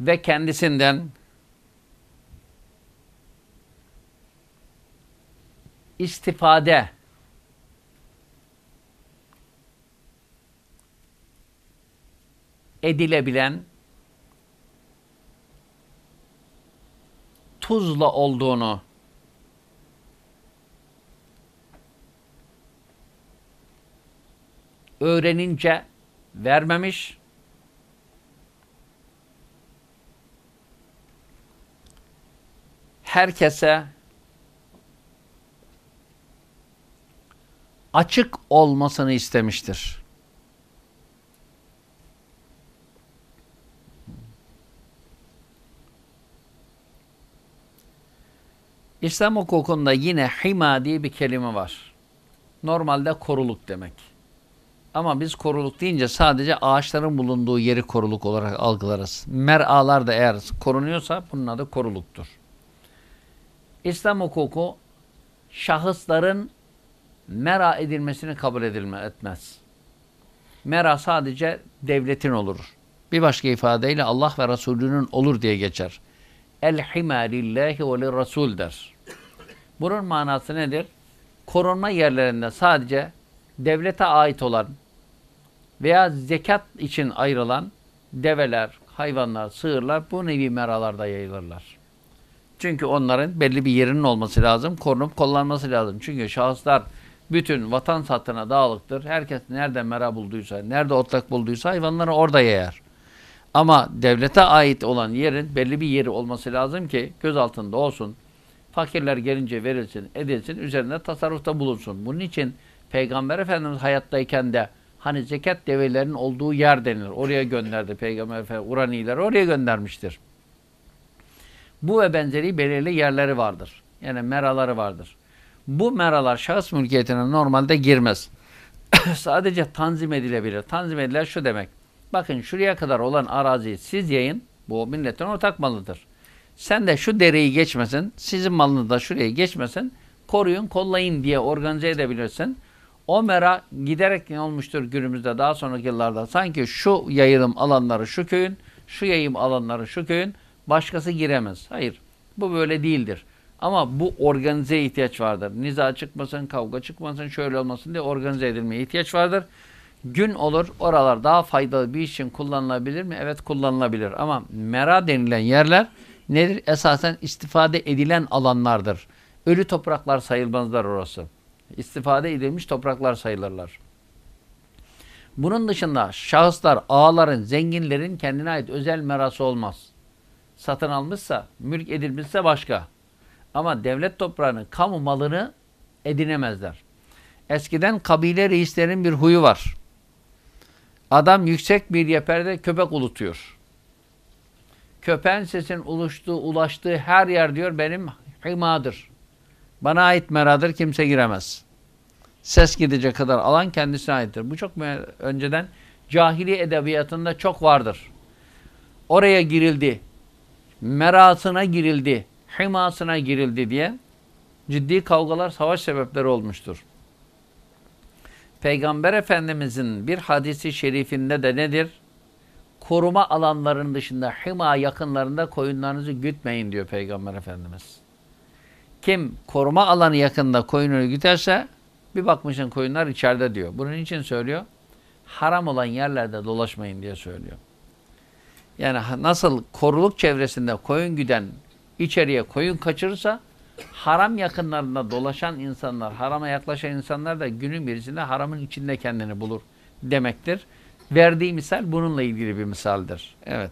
Ve kendisinden istifade edilebilen tuzla olduğunu öğrenince vermemiş. Herkese açık olmasını istemiştir. İslam hukukunda yine hima diye bir kelime var. Normalde koruluk demek. Ama biz koruluk deyince sadece ağaçların bulunduğu yeri koruluk olarak algılarız. Mer'alar da eğer korunuyorsa bunun adı koruluktur. İslam hukuku şahısların mera edilmesini kabul edilme, etmez. Mera sadece devletin olur. Bir başka ifadeyle Allah ve Resulünün olur diye geçer. El himâ lillahi ve lirrasul der. Bunun manası nedir? Korunma yerlerinde sadece devlete ait olan veya zekat için ayrılan develer, hayvanlar, sığırlar bu nevi meralarda yayılırlar. Çünkü onların belli bir yerinin olması lazım, korunup kullanması lazım. Çünkü şahıslar bütün vatan satına dağılıktır. Herkes nerede mera bulduysa, nerede otlak bulduysa hayvanları orada yayar. Ama devlete ait olan yerin belli bir yeri olması lazım ki göz altında olsun. Fakirler gelince verilsin, edilsin, üzerinde tasarrufta bulunsun. Bunun için Peygamber Efendimiz hayattayken de hani zekat develerinin olduğu yer denilir. Oraya gönderdi Peygamber Efendimiz. Uraniler oraya göndermiştir. Bu ve benzeri belirli yerleri vardır. Yani meraları vardır. Bu meralar şahıs mülkiyetine normalde girmez. Sadece tanzim edilebilir. Tanzim edilen şu demek. Bakın şuraya kadar olan araziyi siz yayın. Bu milletin ortak malıdır. Sen de şu dereyi geçmesin, sizin malını da şuraya geçmesin, koruyun, kollayın diye organize edebilirsin. O mera giderek ne olmuştur günümüzde daha sonraki yıllarda sanki şu yayılım alanları şu köyün, şu yayım alanları şu köyün, başkası giremez. Hayır, bu böyle değildir. Ama bu organize ihtiyaç vardır. Niza çıkmasın, kavga çıkmasın, şöyle olmasın diye organize edilmeye ihtiyaç vardır. Gün olur, oralar daha faydalı bir için kullanılabilir mi? Evet kullanılabilir. Ama mera denilen yerler nedir? Esasen istifade edilen alanlardır. Ölü topraklar sayılmazlar orası. İstifade edilmiş topraklar sayılırlar. Bunun dışında şahıslar, ağaların, zenginlerin kendine ait özel merası olmaz. Satın almışsa, mülk edilmişse başka. Ama devlet toprağını, kamu malını edinemezler. Eskiden kabile reislerin bir huyu var. Adam yüksek bir yeperde köpek ulutuyor. Köpeğin sesin ulaştığı, ulaştığı her yer diyor benim himadır. Bana ait meradır kimse giremez. Ses gidecek kadar alan kendisine aittir. Bu çok önceden cahili edebiyatında çok vardır. oraya girildi, merasına girildi, himasına girildi diye ciddi kavgalar, savaş sebepleri olmuştur. Peygamber Efendimizin bir hadisi şerifinde de nedir? Koruma alanlarının dışında, hima yakınlarında koyunlarınızı gütmeyin diyor Peygamber Efendimiz. Kim koruma alanı yakında koyununu güterse bir bakmışın koyunlar içeride diyor. Bunun için söylüyor. Haram olan yerlerde dolaşmayın diye söylüyor. Yani nasıl koruluk çevresinde koyun güden içeriye koyun kaçırırsa haram yakınlarında dolaşan insanlar, harama yaklaşan insanlar da günün birisinde haramın içinde kendini bulur demektir. Verdiği misal bununla ilgili bir misaldir. Evet.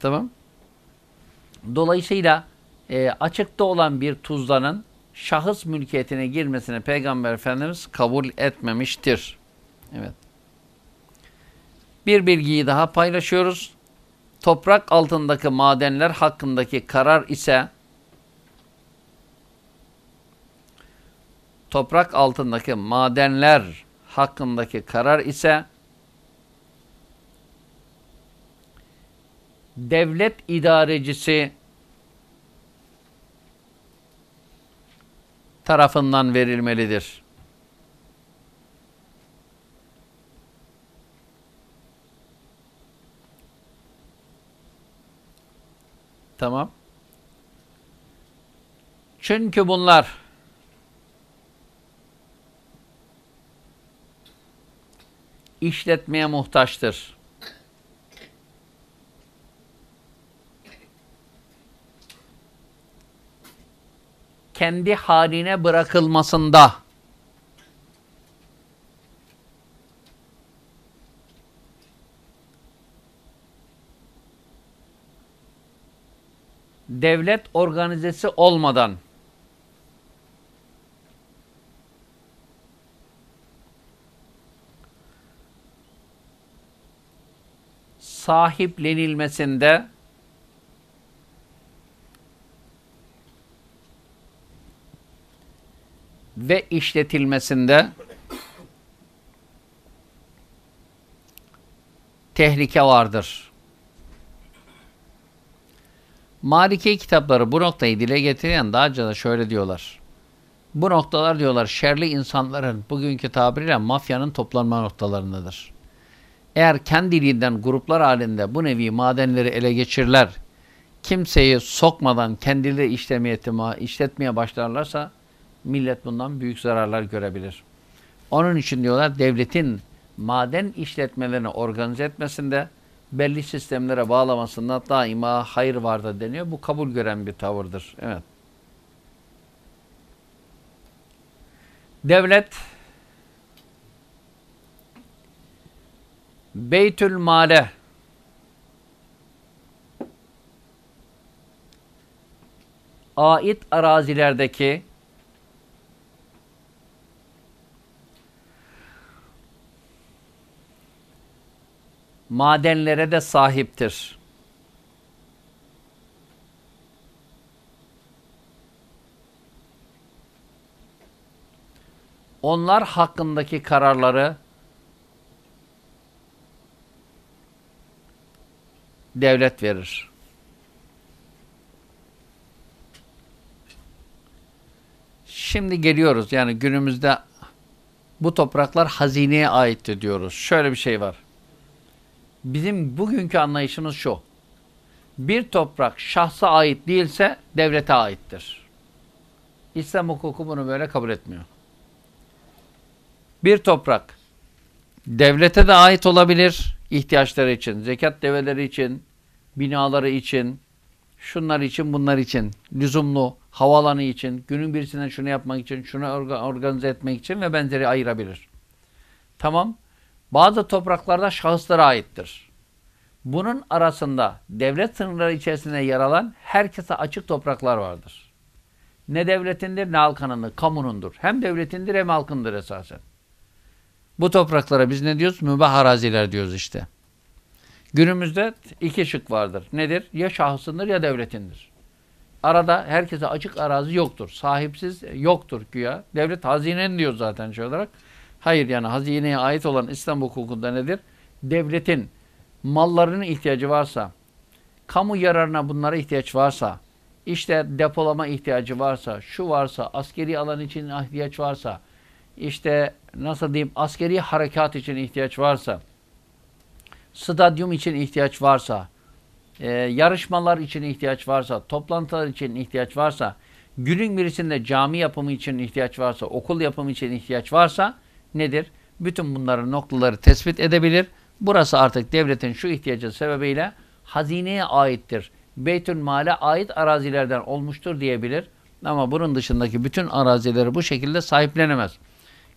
Tamam. Dolayısıyla e, açıkta olan bir tuzlanın şahıs mülkiyetine girmesini Peygamber Efendimiz kabul etmemiştir. Evet. Bir bilgiyi daha paylaşıyoruz. Toprak altındaki madenler hakkındaki karar ise toprak altındaki madenler hakkındaki karar ise devlet idarecisi tarafından verilmelidir. Tamam. Çünkü bunlar işletmeye muhtaçtır. Kendi haline bırakılmasında. Devlet organizesi olmadan. Sahiplenilmesinde ve işletilmesinde tehlike vardır. Maliki kitapları bu noktayı dile getiren daha önce de şöyle diyorlar. Bu noktalar diyorlar şerli insanların bugünkü tabiriyle mafyanın toplanma noktalarındadır. Eğer kendiliğinden gruplar halinde bu nevi madenleri ele geçirirler, kimseyi sokmadan kendileri işletmeye başlarlarsa millet bundan büyük zararlar görebilir. Onun için diyorlar devletin maden işletmelerini organize etmesinde belli sistemlere bağlamasında daima hayır vardır deniyor. Bu kabul gören bir tavırdır. Evet. Devlet Beytül Male ait arazilerdeki madenlere de sahiptir. Onlar hakkındaki kararları devlet verir. Şimdi geliyoruz. Yani günümüzde bu topraklar hazineye aittir diyoruz. Şöyle bir şey var. Bizim bugünkü anlayışımız şu. Bir toprak şahsa ait değilse devlete aittir. İslam hukuku bunu böyle kabul etmiyor. Bir toprak devlete de ait olabilir ihtiyaçları için, zekat develeri için, binaları için, şunlar için, bunlar için, lüzumlu, havalanı için, günün birisinden şunu yapmak için, şunu organize etmek için ve benzeri ayırabilir. Tamam. Bazı topraklarda şahıslara aittir. Bunun arasında devlet sınırları içerisinde yer alan herkese açık topraklar vardır. Ne devletindir ne halkınındır, kamunundur. Hem devletindir hem halkındır esasen. Bu topraklara biz ne diyoruz? Mübah araziler diyoruz işte. Günümüzde iki şık vardır. Nedir? Ya şahsındır ya devletindir. Arada herkese açık arazi yoktur. Sahipsiz yoktur güya. Devlet hazinen diyor zaten şey olarak. Hayır yani hazineye ait olan İslam hukukunda nedir? Devletin mallarının ihtiyacı varsa, kamu yararına bunlara ihtiyaç varsa, işte depolama ihtiyacı varsa, şu varsa, askeri alan için ihtiyaç varsa, işte nasıl diyeyim askeri harekat için ihtiyaç varsa, stadyum için ihtiyaç varsa, e, yarışmalar için ihtiyaç varsa, toplantılar için ihtiyaç varsa, günün birisinde cami yapımı için ihtiyaç varsa, okul yapımı için ihtiyaç varsa nedir? Bütün bunların noktaları tespit edebilir. Burası artık devletin şu ihtiyacı sebebiyle hazineye aittir. Beytül Mal'e ait arazilerden olmuştur diyebilir. Ama bunun dışındaki bütün arazileri bu şekilde sahiplenemez.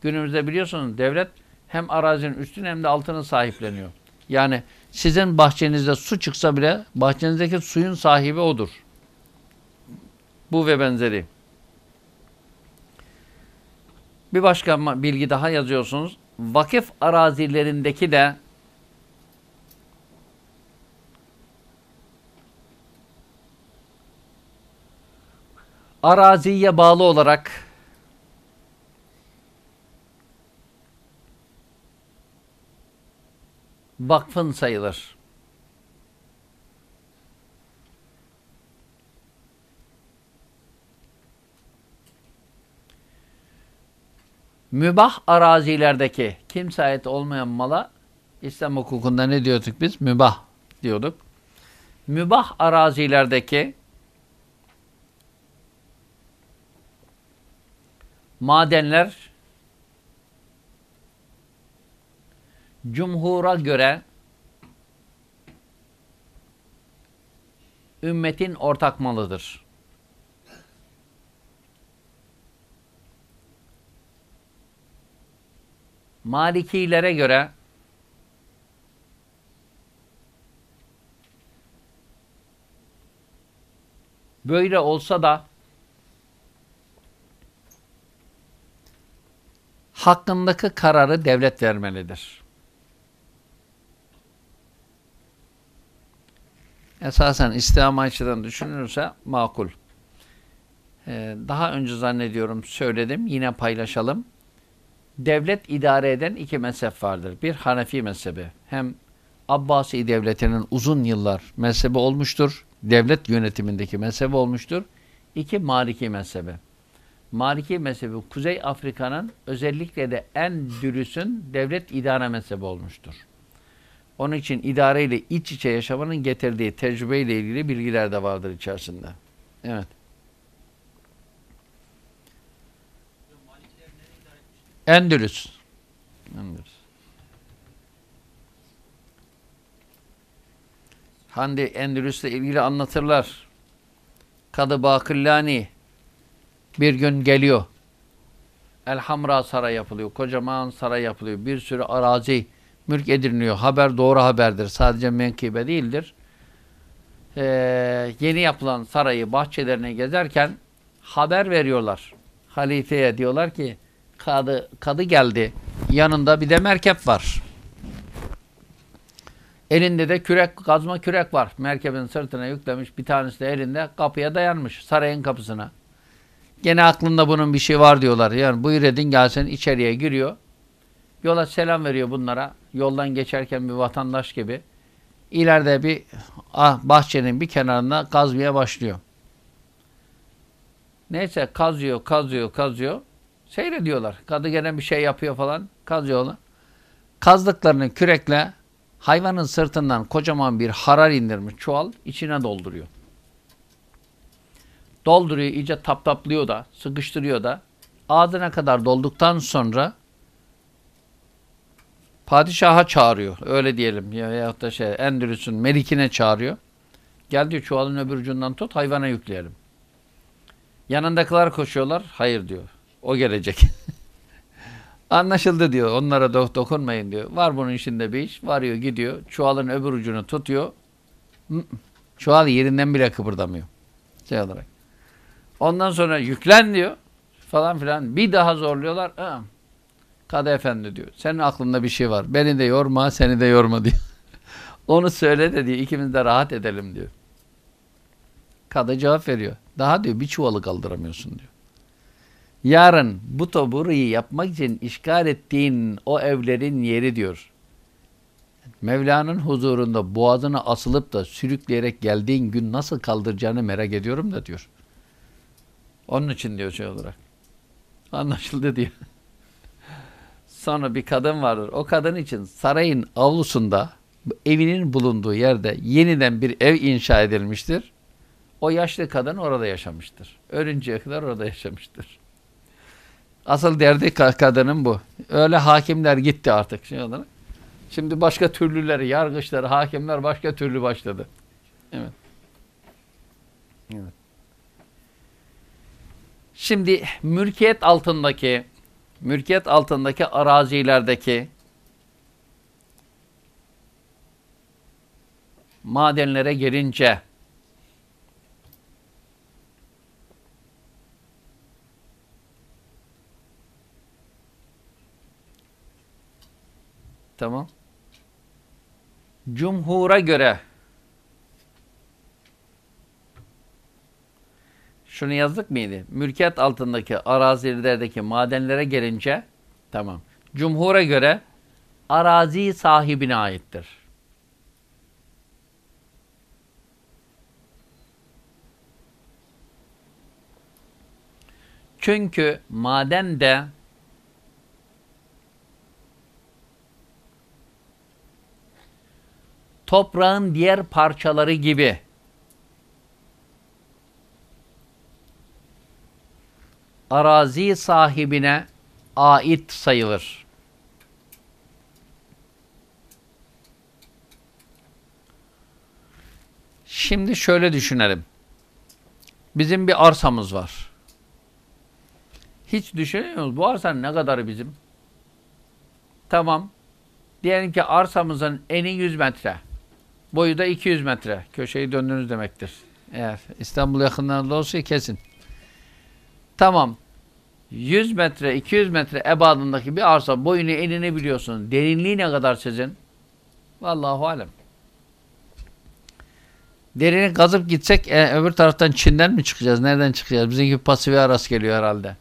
Günümüzde biliyorsunuz devlet hem arazinin üstünü hem de altını sahipleniyor. Yani sizin bahçenizde su çıksa bile bahçenizdeki suyun sahibi odur. Bu ve benzeri. Bir başka bilgi daha yazıyorsunuz. Vakıf arazilerindeki de araziye bağlı olarak vakfın sayılır. Mübah arazilerdeki kimse ait olmayan mala İslam hukukunda ne diyorduk biz? Mübah diyorduk. Mübah arazilerdeki madenler cumhura göre ümmetin ortak malıdır. Malikilere göre böyle olsa da hakkındaki kararı devlet vermelidir. Esasen İslam açıdan düşünülürse makul. Ee, daha önce zannediyorum söyledim, yine paylaşalım. Devlet idare eden iki mezhep vardır. Bir Hanefi mezhebi. Hem Abbasi devletinin uzun yıllar mezhebi olmuştur. Devlet yönetimindeki mezhebi olmuştur. İki Maliki mezhebi. Maliki mezhebi Kuzey Afrika'nın özellikle de en dürüsün devlet idare mezhebi olmuştur. Onun için idareyle iç içe yaşamanın getirdiği tecrübeyle ilgili bilgiler de vardır içerisinde. Evet. Endülüs. Endülüs. Handi Endülüs'le ilgili anlatırlar. Kadı Bakillani bir gün geliyor. Elhamra saray yapılıyor. Kocaman saray yapılıyor. Bir sürü arazi mülk ediniliyor. Haber doğru haberdir. Sadece menkibe değildir. Ee, yeni yapılan sarayı bahçelerine gezerken haber veriyorlar. Halifeye diyorlar ki kadı, kadı geldi. Yanında bir de merkep var. Elinde de kürek, kazma kürek var. Merkebin sırtına yüklemiş. Bir tanesi de elinde kapıya dayanmış. Sarayın kapısına. Gene aklında bunun bir şey var diyorlar. Yani buyur edin gelsin içeriye giriyor. Yola selam veriyor bunlara. Yoldan geçerken bir vatandaş gibi. İleride bir ah, bahçenin bir kenarında kazmaya başlıyor. Neyse kazıyor, kazıyor, kazıyor. Seyrediyorlar. Kadı gene bir şey yapıyor falan. Kazıyorlar. Kazdıklarını kürekle hayvanın sırtından kocaman bir harar indirmiş çuval içine dolduruyor. Dolduruyor, iyice taptaplıyor da, sıkıştırıyor da. Ağzına kadar dolduktan sonra padişaha çağırıyor. Öyle diyelim. Ya, ya da şey Endülüs'ün melikine çağırıyor. Gel diyor çuvalın öbür ucundan tut hayvana yükleyelim. Yanındakiler koşuyorlar. Hayır diyor. O gelecek. Anlaşıldı diyor. Onlara do dokunmayın diyor. Var bunun içinde bir iş. Varıyor gidiyor. Çuvalın öbür ucunu tutuyor. Çuval yerinden bile kıpırdamıyor. Şey olarak. Ondan sonra yüklen diyor. Falan filan. Bir daha zorluyorlar. Kadı efendi diyor. Senin aklında bir şey var. Beni de yorma, seni de yorma diyor. Onu söyle de diyor. İkimiz de rahat edelim diyor. Kadı cevap veriyor. Daha diyor bir çuvalı kaldıramıyorsun diyor. Yarın bu taburayı yapmak için işgal ettiğin o evlerin yeri diyor. Mevla'nın huzurunda boğazına asılıp da sürükleyerek geldiğin gün nasıl kaldıracağını merak ediyorum da diyor. Onun için diyor şey olarak. Anlaşıldı diyor. Sonra bir kadın vardır. O kadın için sarayın avlusunda evinin bulunduğu yerde yeniden bir ev inşa edilmiştir. O yaşlı kadın orada yaşamıştır. Ölünceye kadar orada yaşamıştır. Asıl derdi kadının bu. Öyle hakimler gitti artık. Şey olarak. Şimdi başka türlüleri, yargıçları, hakimler başka türlü başladı. Evet. Evet. Şimdi mülkiyet altındaki mülkiyet altındaki arazilerdeki madenlere gelince Tamam. Cumhura göre şunu yazdık mıydı? Mülkiyet altındaki arazilerdeki madenlere gelince tamam. Cumhura göre arazi sahibine aittir. Çünkü maden de toprağın diğer parçaları gibi arazi sahibine ait sayılır. Şimdi şöyle düşünelim. Bizim bir arsamız var. Hiç düşünüyor Bu arsa ne kadar bizim? Tamam. Diyelim ki arsamızın eni 100 metre. Boyu da 200 metre. Köşeyi döndünüz demektir. Eğer İstanbul yakınlarında olsa kesin. Tamam. 100 metre, 200 metre ebadındaki bir arsa boyunu enini biliyorsun. Derinliği ne kadar sizin? Vallahu alem. Derini kazıp gitsek e, öbür taraftan Çin'den mi çıkacağız? Nereden çıkacağız? Bizimki pasifi arası geliyor herhalde.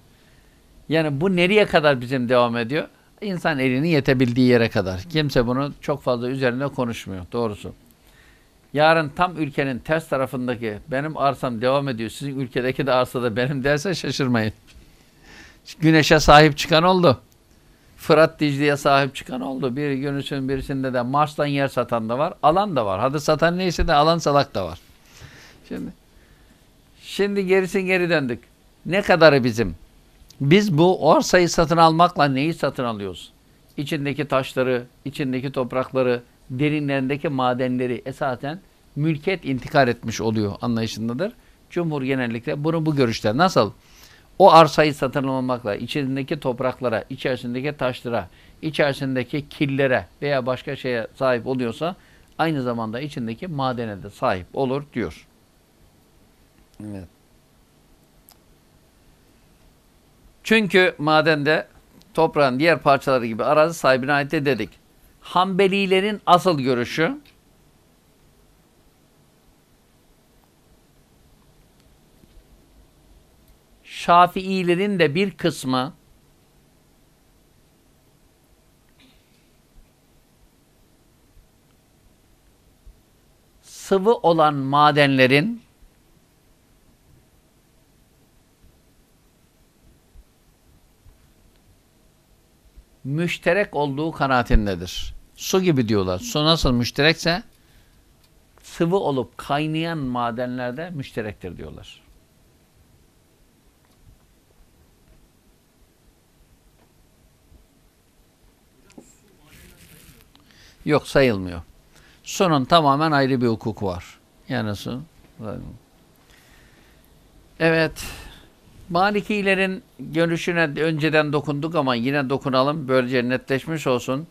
Yani bu nereye kadar bizim devam ediyor? İnsan elini yetebildiği yere kadar. Kimse bunu çok fazla üzerine konuşmuyor. Doğrusu. Yarın tam ülkenin ters tarafındaki benim arsam devam ediyor. Sizin ülkedeki de arsa da benim derse şaşırmayın. Güneşe sahip çıkan oldu. Fırat Dicle'ye sahip çıkan oldu. Bir günüsün birisinde de Mars'tan yer satan da var. Alan da var. Hadi satan neyse de alan salak da var. Şimdi şimdi gerisin geri döndük. Ne kadarı bizim? Biz bu arsayı satın almakla neyi satın alıyoruz? İçindeki taşları, içindeki toprakları, derinlerindeki madenleri esasen mülkiyet intikal etmiş oluyor anlayışındadır. Cumhur genellikle bunu bu görüşler. Nasıl? O arsayı satın almakla içindeki topraklara, içerisindeki taşlara, içerisindeki killere veya başka şeye sahip oluyorsa aynı zamanda içindeki madene de sahip olur diyor. Evet. Çünkü madende toprağın diğer parçaları gibi arazi sahibine ait dedik. Hanbelilerin asıl görüşü. Şafiilerin de bir kısmı. Sıvı olan madenlerin. Müşterek olduğu kanaatindedir. Su gibi diyorlar. Su nasıl müşterekse sıvı olup kaynayan madenlerde müşterektir diyorlar. Yok sayılmıyor. Sunun tamamen ayrı bir hukuku var. Yani su. Evet. Malikilerin görüşüne önceden dokunduk ama yine dokunalım. Böylece netleşmiş olsun.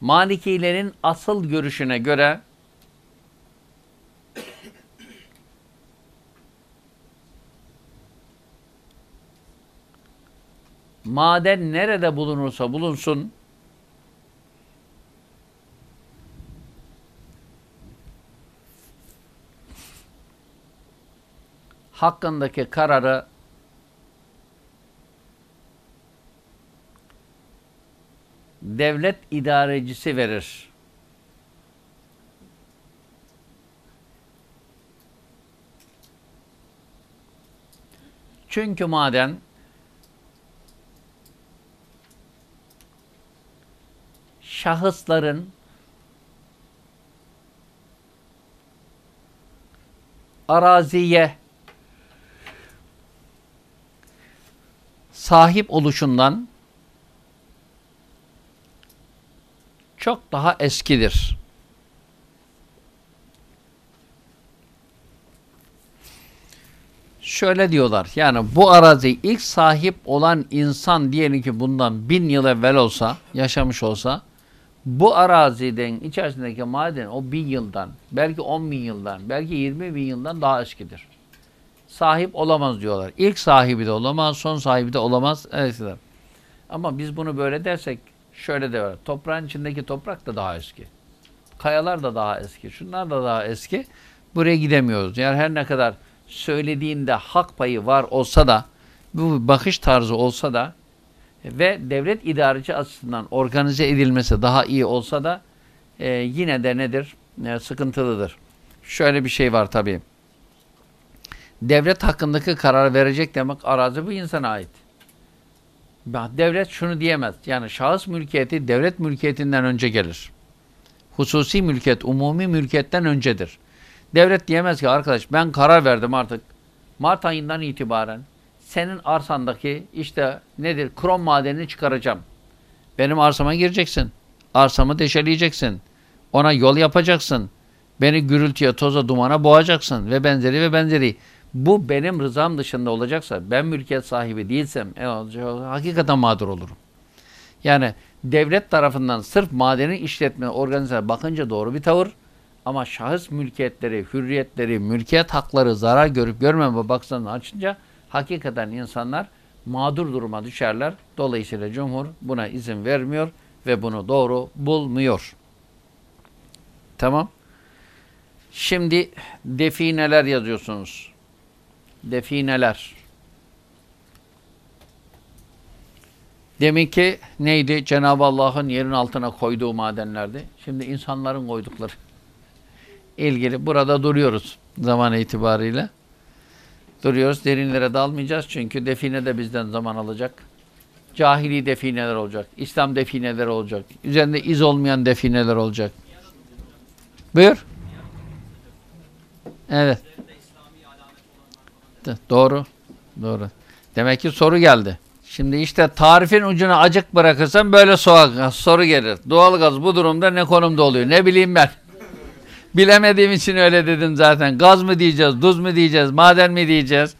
Malikilerin asıl görüşüne göre maden nerede bulunursa bulunsun hakkındaki kararı devlet idarecisi verir. Çünkü maden şahısların araziye sahip oluşundan çok daha eskidir. Şöyle diyorlar, yani bu arazi ilk sahip olan insan diyelim ki bundan bin yıl evvel olsa, yaşamış olsa, bu araziden içerisindeki maden o bin yıldan, belki on bin yıldan, belki yirmi bin yıldan daha eskidir. Sahip olamaz diyorlar. İlk sahibi de olamaz, son sahibi de olamaz. Evet. Ama biz bunu böyle dersek şöyle de var. Toprağın içindeki toprak da daha eski. Kayalar da daha eski. Şunlar da daha eski. Buraya gidemiyoruz. Yani her ne kadar söylediğinde hak payı var olsa da bu bakış tarzı olsa da ve devlet idareci açısından organize edilmesi daha iyi olsa da e, yine de nedir? E, sıkıntılıdır. Şöyle bir şey var tabii. Devlet hakkındaki karar verecek demek arazi bu insana ait. Devlet şunu diyemez. Yani şahıs mülkiyeti devlet mülkiyetinden önce gelir. Hususi mülkiyet, umumi mülkiyetten öncedir. Devlet diyemez ki arkadaş ben karar verdim artık. Mart ayından itibaren senin arsandaki işte nedir krom madenini çıkaracağım. Benim arsama gireceksin. Arsamı deşeleyeceksin. Ona yol yapacaksın. Beni gürültüye, toza, dumana boğacaksın ve benzeri ve benzeri. Bu benim rızam dışında olacaksa, ben mülkiyet sahibi değilsem, e, hakikaten mağdur olurum. Yani devlet tarafından sırf madeni işletme organize bakınca doğru bir tavır. Ama şahıs mülkiyetleri, hürriyetleri, mülkiyet hakları zarar görüp görmeme baksanı açınca hakikaten insanlar mağdur duruma düşerler. Dolayısıyla Cumhur buna izin vermiyor ve bunu doğru bulmuyor. Tamam. Şimdi defineler yazıyorsunuz. Defineler. Demin ki neydi? Cenab-ı Allah'ın yerin altına koyduğu madenlerdi. Şimdi insanların koydukları. ilgili burada duruyoruz zaman itibariyle. Duruyoruz. Derinlere dalmayacağız çünkü define de bizden zaman alacak. Cahili defineler olacak. İslam defineleri olacak. Üzerinde iz olmayan defineler olacak. Buyur. Evet. Doğru. Doğru. Demek ki soru geldi. Şimdi işte tarifin ucuna acık bırakırsan böyle soru gelir. Doğalgaz bu durumda ne konumda oluyor? Ne bileyim ben. Bilemediğim için öyle dedim zaten. Gaz mı diyeceğiz, duz mu diyeceğiz, maden mi diyeceğiz?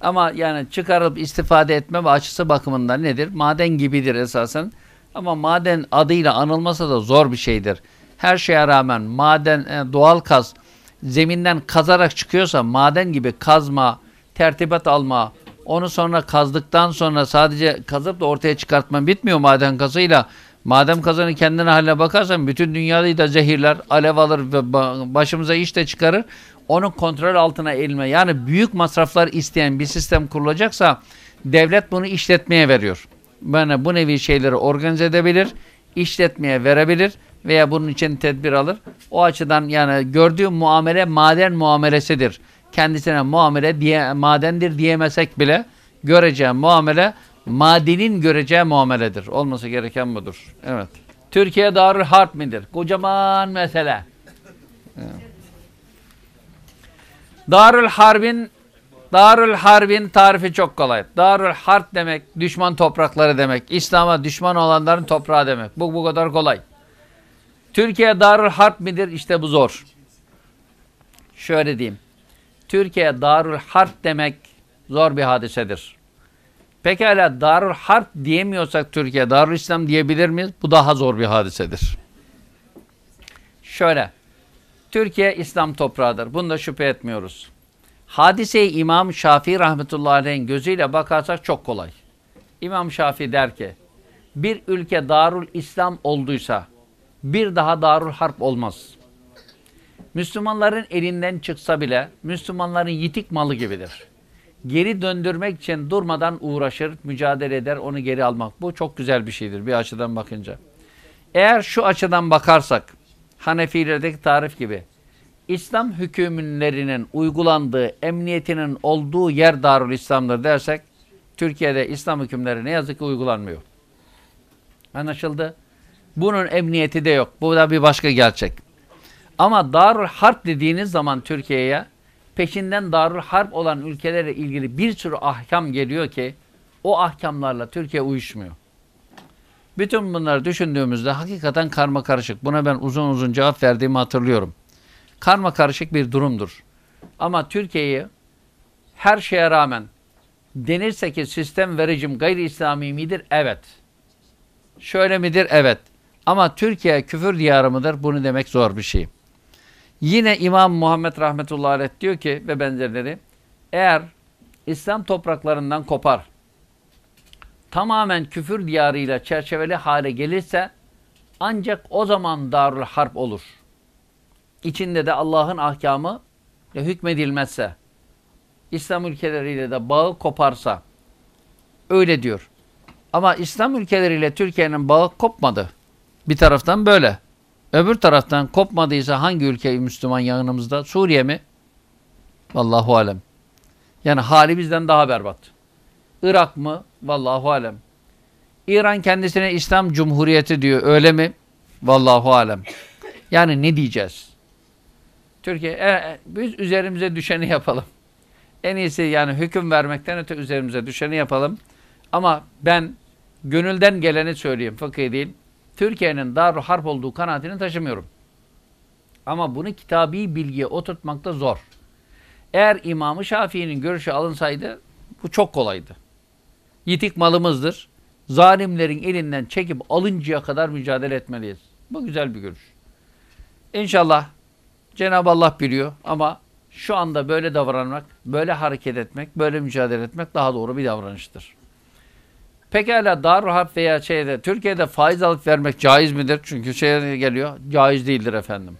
Ama yani çıkarıp istifade etme ve açısı bakımından nedir? Maden gibidir esasen. Ama maden adıyla anılmasa da zor bir şeydir. Her şeye rağmen maden, e, doğal kaz zeminden kazarak çıkıyorsa maden gibi kazma, tertibat alma, onu sonra kazdıktan sonra sadece kazıp da ortaya çıkartma bitmiyor maden kazıyla. Madem kazanın kendine haline bakarsan bütün dünyayı da zehirler, alev alır ve başımıza iş de çıkarır. Onun kontrol altına elme. Yani büyük masraflar isteyen bir sistem kurulacaksa devlet bunu işletmeye veriyor. Yani bu nevi şeyleri organize edebilir, işletmeye verebilir veya bunun için tedbir alır. O açıdan yani gördüğü muamele maden muamelesidir. Kendisine muamele diye, madendir diyemesek bile göreceği muamele madenin göreceği muameledir. Olması gereken budur. Evet. Türkiye Darül Harp midir? Kocaman mesele. Darül Harbin Darül Harbin tarifi çok kolay. Darül Harp demek düşman toprakları demek. İslam'a düşman olanların toprağı demek. Bu bu kadar kolay. Türkiye Darül Harp midir? İşte bu zor. Şöyle diyeyim. Türkiye Darül Harp demek zor bir hadisedir. Pekala Darül Harp diyemiyorsak Türkiye Darül İslam diyebilir miyiz? Bu daha zor bir hadisedir. Şöyle. Türkiye İslam toprağıdır. Bunda şüphe etmiyoruz. Hadiseyi İmam Şafii rahmetullahi aleyhin gözüyle bakarsak çok kolay. İmam Şafii der ki bir ülke Darül İslam olduysa bir daha Darül Harp olmaz. Müslümanların elinden çıksa bile Müslümanların yitik malı gibidir geri döndürmek için durmadan uğraşır, mücadele eder, onu geri almak. Bu çok güzel bir şeydir bir açıdan bakınca. Eğer şu açıdan bakarsak, Hanefilerdeki tarif gibi, İslam hükümlerinin uygulandığı, emniyetinin olduğu yer Darül İslam'dır dersek, Türkiye'de İslam hükümleri ne yazık ki uygulanmıyor. Anlaşıldı? Bunun emniyeti de yok. Bu da bir başka gerçek. Ama Darül Harp dediğiniz zaman Türkiye'ye peşinden Darül Harp olan ülkelere ilgili bir sürü ahkam geliyor ki o ahkamlarla Türkiye uyuşmuyor. Bütün bunları düşündüğümüzde hakikaten karma karışık. Buna ben uzun uzun cevap verdiğimi hatırlıyorum. Karma karışık bir durumdur. Ama Türkiye'yi her şeye rağmen denirse ki sistem ve rejim gayri İslami midir? Evet. Şöyle midir? Evet. Ama Türkiye küfür diyarı mıdır? Bunu demek zor bir şey. Yine İmam Muhammed Rahmetullahi Aleyh diyor ki ve benzerleri eğer İslam topraklarından kopar tamamen küfür diyarıyla çerçeveli hale gelirse ancak o zaman darül harp olur. İçinde de Allah'ın ahkamı hükmedilmezse İslam ülkeleriyle de bağı koparsa öyle diyor. Ama İslam ülkeleriyle Türkiye'nin bağı kopmadı. Bir taraftan böyle. Öbür taraftan kopmadıysa hangi ülke Müslüman yanımızda? Suriye mi? Vallahu alem. Yani hali bizden daha berbat. Irak mı? Vallahu alem. İran kendisine İslam Cumhuriyeti diyor. Öyle mi? Vallahu alem. Yani ne diyeceğiz? Türkiye e, biz üzerimize düşeni yapalım. En iyisi yani hüküm vermekten öte üzerimize düşeni yapalım. Ama ben gönülden geleni söyleyeyim. Fıkhi değil. Türkiye'nin dar harp olduğu kanaatini taşımıyorum. Ama bunu kitabi bilgiye oturtmakta zor. Eğer İmam-ı Şafii'nin görüşü alınsaydı bu çok kolaydı. Yitik malımızdır. Zalimlerin elinden çekip alıncaya kadar mücadele etmeliyiz. Bu güzel bir görüş. İnşallah Cenab-ı Allah biliyor ama şu anda böyle davranmak, böyle hareket etmek, böyle mücadele etmek daha doğru bir davranıştır. Pekala Darul Harp veya şeyde Türkiye'de faiz alıp vermek caiz midir? Çünkü şeye geliyor. Caiz değildir efendim.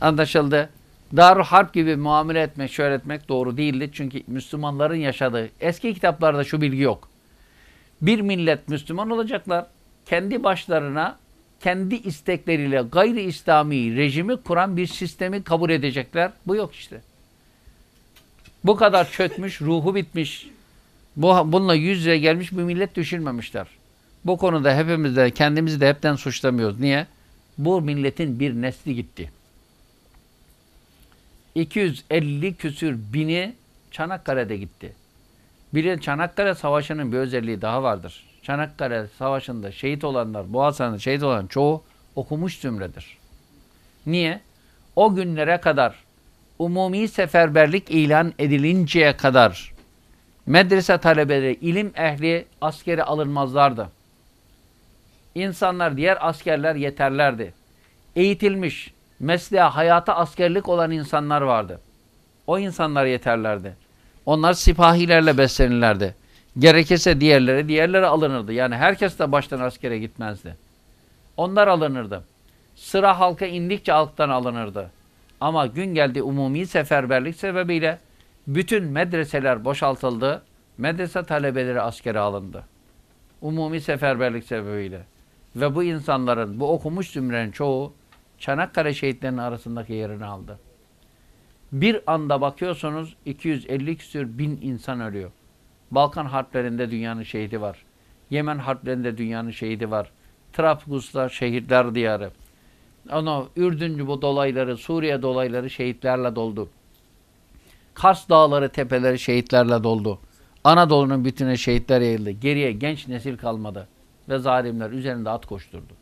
Anlaşıldı. Darul Harp gibi muamele etmek, şöyle etmek doğru değildir. Çünkü Müslümanların yaşadığı eski kitaplarda şu bilgi yok. Bir millet Müslüman olacaklar. Kendi başlarına kendi istekleriyle gayri İslami rejimi kuran bir sistemi kabul edecekler. Bu yok işte. Bu kadar çökmüş, ruhu bitmiş, bu, bununla yüz yüze gelmiş bir millet düşünmemişler. Bu konuda hepimiz de kendimizi de hepten suçlamıyoruz. Niye? Bu milletin bir nesli gitti. 250 küsür bini Çanakkale'de gitti. Bir Çanakkale Savaşı'nın bir özelliği daha vardır. Çanakkale Savaşı'nda şehit olanlar, Boğazhan'da şehit olan çoğu okumuş zümredir. Niye? O günlere kadar umumi seferberlik ilan edilinceye kadar medrese talebeleri, ilim ehli askeri alınmazlardı. İnsanlar, diğer askerler yeterlerdi. Eğitilmiş, mesleğe, hayata askerlik olan insanlar vardı. O insanlar yeterlerdi. Onlar sipahilerle beslenirlerdi. Gerekirse diğerleri, diğerleri alınırdı. Yani herkes de baştan askere gitmezdi. Onlar alınırdı. Sıra halka indikçe halktan alınırdı. Ama gün geldi umumi seferberlik sebebiyle bütün medreseler boşaltıldı. Medrese talebeleri askere alındı. Umumi seferberlik sebebiyle. Ve bu insanların, bu okumuş zümrenin çoğu Çanakkale şehitlerinin arasındaki yerini aldı. Bir anda bakıyorsunuz 250 küsür bin insan ölüyor. Balkan harplerinde dünyanın şehidi var. Yemen harplerinde dünyanın şehidi var. Trablus'ta şehitler diyarı. Onu Ürdün bu dolayları, Suriye dolayları şehitlerle doldu. Kars dağları, tepeleri şehitlerle doldu. Anadolu'nun bütüne şehitler yayıldı. Geriye genç nesil kalmadı. Ve zalimler üzerinde at koşturdu.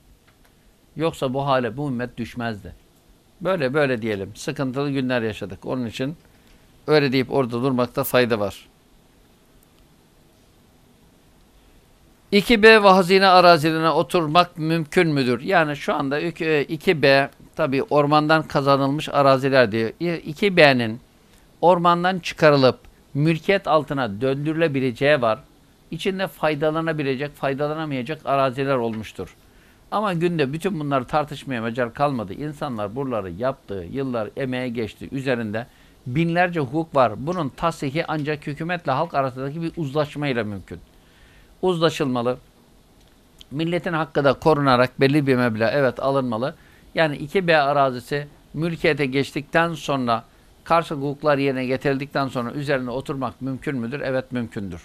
Yoksa bu hale bu ümmet düşmezdi. Böyle böyle diyelim. Sıkıntılı günler yaşadık. Onun için öyle deyip orada durmakta fayda var. 2B ve hazine arazilerine oturmak mümkün müdür? Yani şu anda 2B tabi ormandan kazanılmış araziler diyor. 2B'nin ormandan çıkarılıp mülkiyet altına döndürülebileceği var. İçinde faydalanabilecek, faydalanamayacak araziler olmuştur. Ama günde bütün bunları tartışmaya mecal kalmadı. İnsanlar buraları yaptığı, yıllar emeğe geçti üzerinde binlerce hukuk var. Bunun tasihi ancak hükümetle halk arasındaki bir uzlaşmayla mümkün. Uzlaşılmalı. Milletin hakkı da korunarak belli bir meblağ evet alınmalı. Yani 2B arazisi mülkiyete geçtikten sonra karşı hukuklar yerine getirildikten sonra üzerine oturmak mümkün müdür? Evet mümkündür.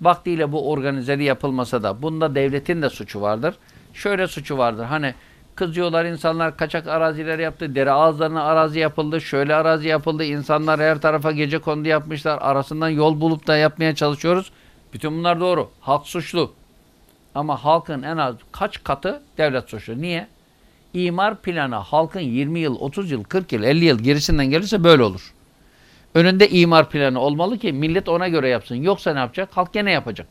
Vaktiyle bu organizeli yapılmasa da bunda devletin de suçu vardır. Şöyle suçu vardır. Hani kızıyorlar insanlar kaçak araziler yaptı. Dere ağızlarına arazi yapıldı. Şöyle arazi yapıldı. İnsanlar her tarafa gece kondu yapmışlar. Arasından yol bulup da yapmaya çalışıyoruz. Bütün bunlar doğru. Halk suçlu. Ama halkın en az kaç katı devlet suçlu. Niye? İmar planı halkın 20 yıl, 30 yıl, 40 yıl, 50 yıl gerisinden gelirse böyle olur. Önünde imar planı olmalı ki millet ona göre yapsın. Yoksa ne yapacak? Halk gene yapacak.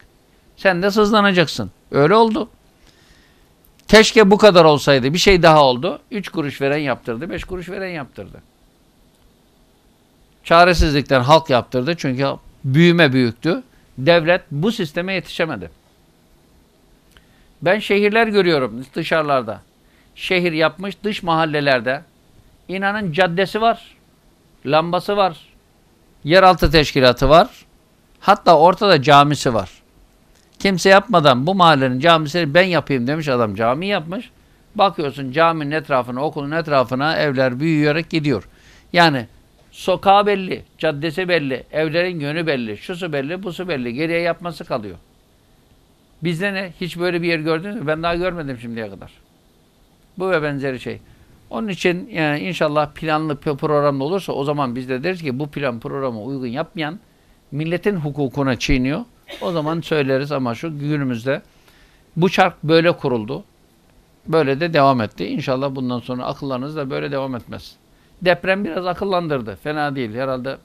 Sen de sızlanacaksın. Öyle oldu. Keşke bu kadar olsaydı. Bir şey daha oldu. 3 kuruş veren yaptırdı, 5 kuruş veren yaptırdı. Çaresizlikten halk yaptırdı çünkü büyüme büyüktü. Devlet bu sisteme yetişemedi. Ben şehirler görüyorum dışarılarda. Şehir yapmış dış mahallelerde. İnanın caddesi var. Lambası var. Yeraltı teşkilatı var. Hatta ortada camisi var. Kimse yapmadan bu mahallenin camisini ben yapayım demiş adam cami yapmış. Bakıyorsun caminin etrafına, okulun etrafına evler büyüyerek gidiyor. Yani sokağı belli, caddesi belli, evlerin yönü belli, şusu belli, busu belli. Geriye yapması kalıyor. Bizde ne? Hiç böyle bir yer gördünüz mü? Ben daha görmedim şimdiye kadar. Bu ve benzeri şey. Onun için yani inşallah planlı programlı olursa o zaman biz de deriz ki bu plan programı uygun yapmayan milletin hukukuna çiğniyor. O zaman söyleriz ama şu günümüzde bu çark böyle kuruldu. Böyle de devam etti. İnşallah bundan sonra akıllarınız da böyle devam etmez. Deprem biraz akıllandırdı. Fena değil. Herhalde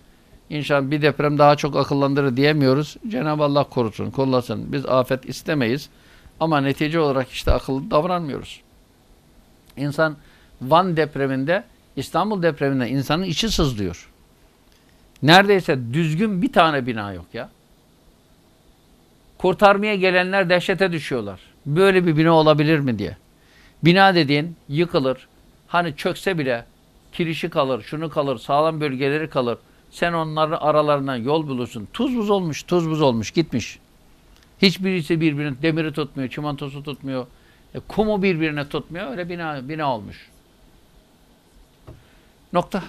inşallah bir deprem daha çok akıllandırır diyemiyoruz. Cenab-ı Allah korusun, kollasın. Biz afet istemeyiz. Ama netice olarak işte akıllı davranmıyoruz. İnsan Van depreminde, İstanbul depreminde insanın içi sızlıyor. Neredeyse düzgün bir tane bina yok ya. Kurtarmaya gelenler dehşete düşüyorlar. Böyle bir bina olabilir mi diye. Bina dediğin yıkılır. Hani çökse bile kirişi kalır, şunu kalır, sağlam bölgeleri kalır. Sen onların aralarından yol bulursun. Tuz buz olmuş, tuz buz olmuş, gitmiş. Hiçbirisi birbirinin demiri tutmuyor, çimentosu tutmuyor. E, kumu birbirine tutmuyor. Öyle bina, bina olmuş. Nokta.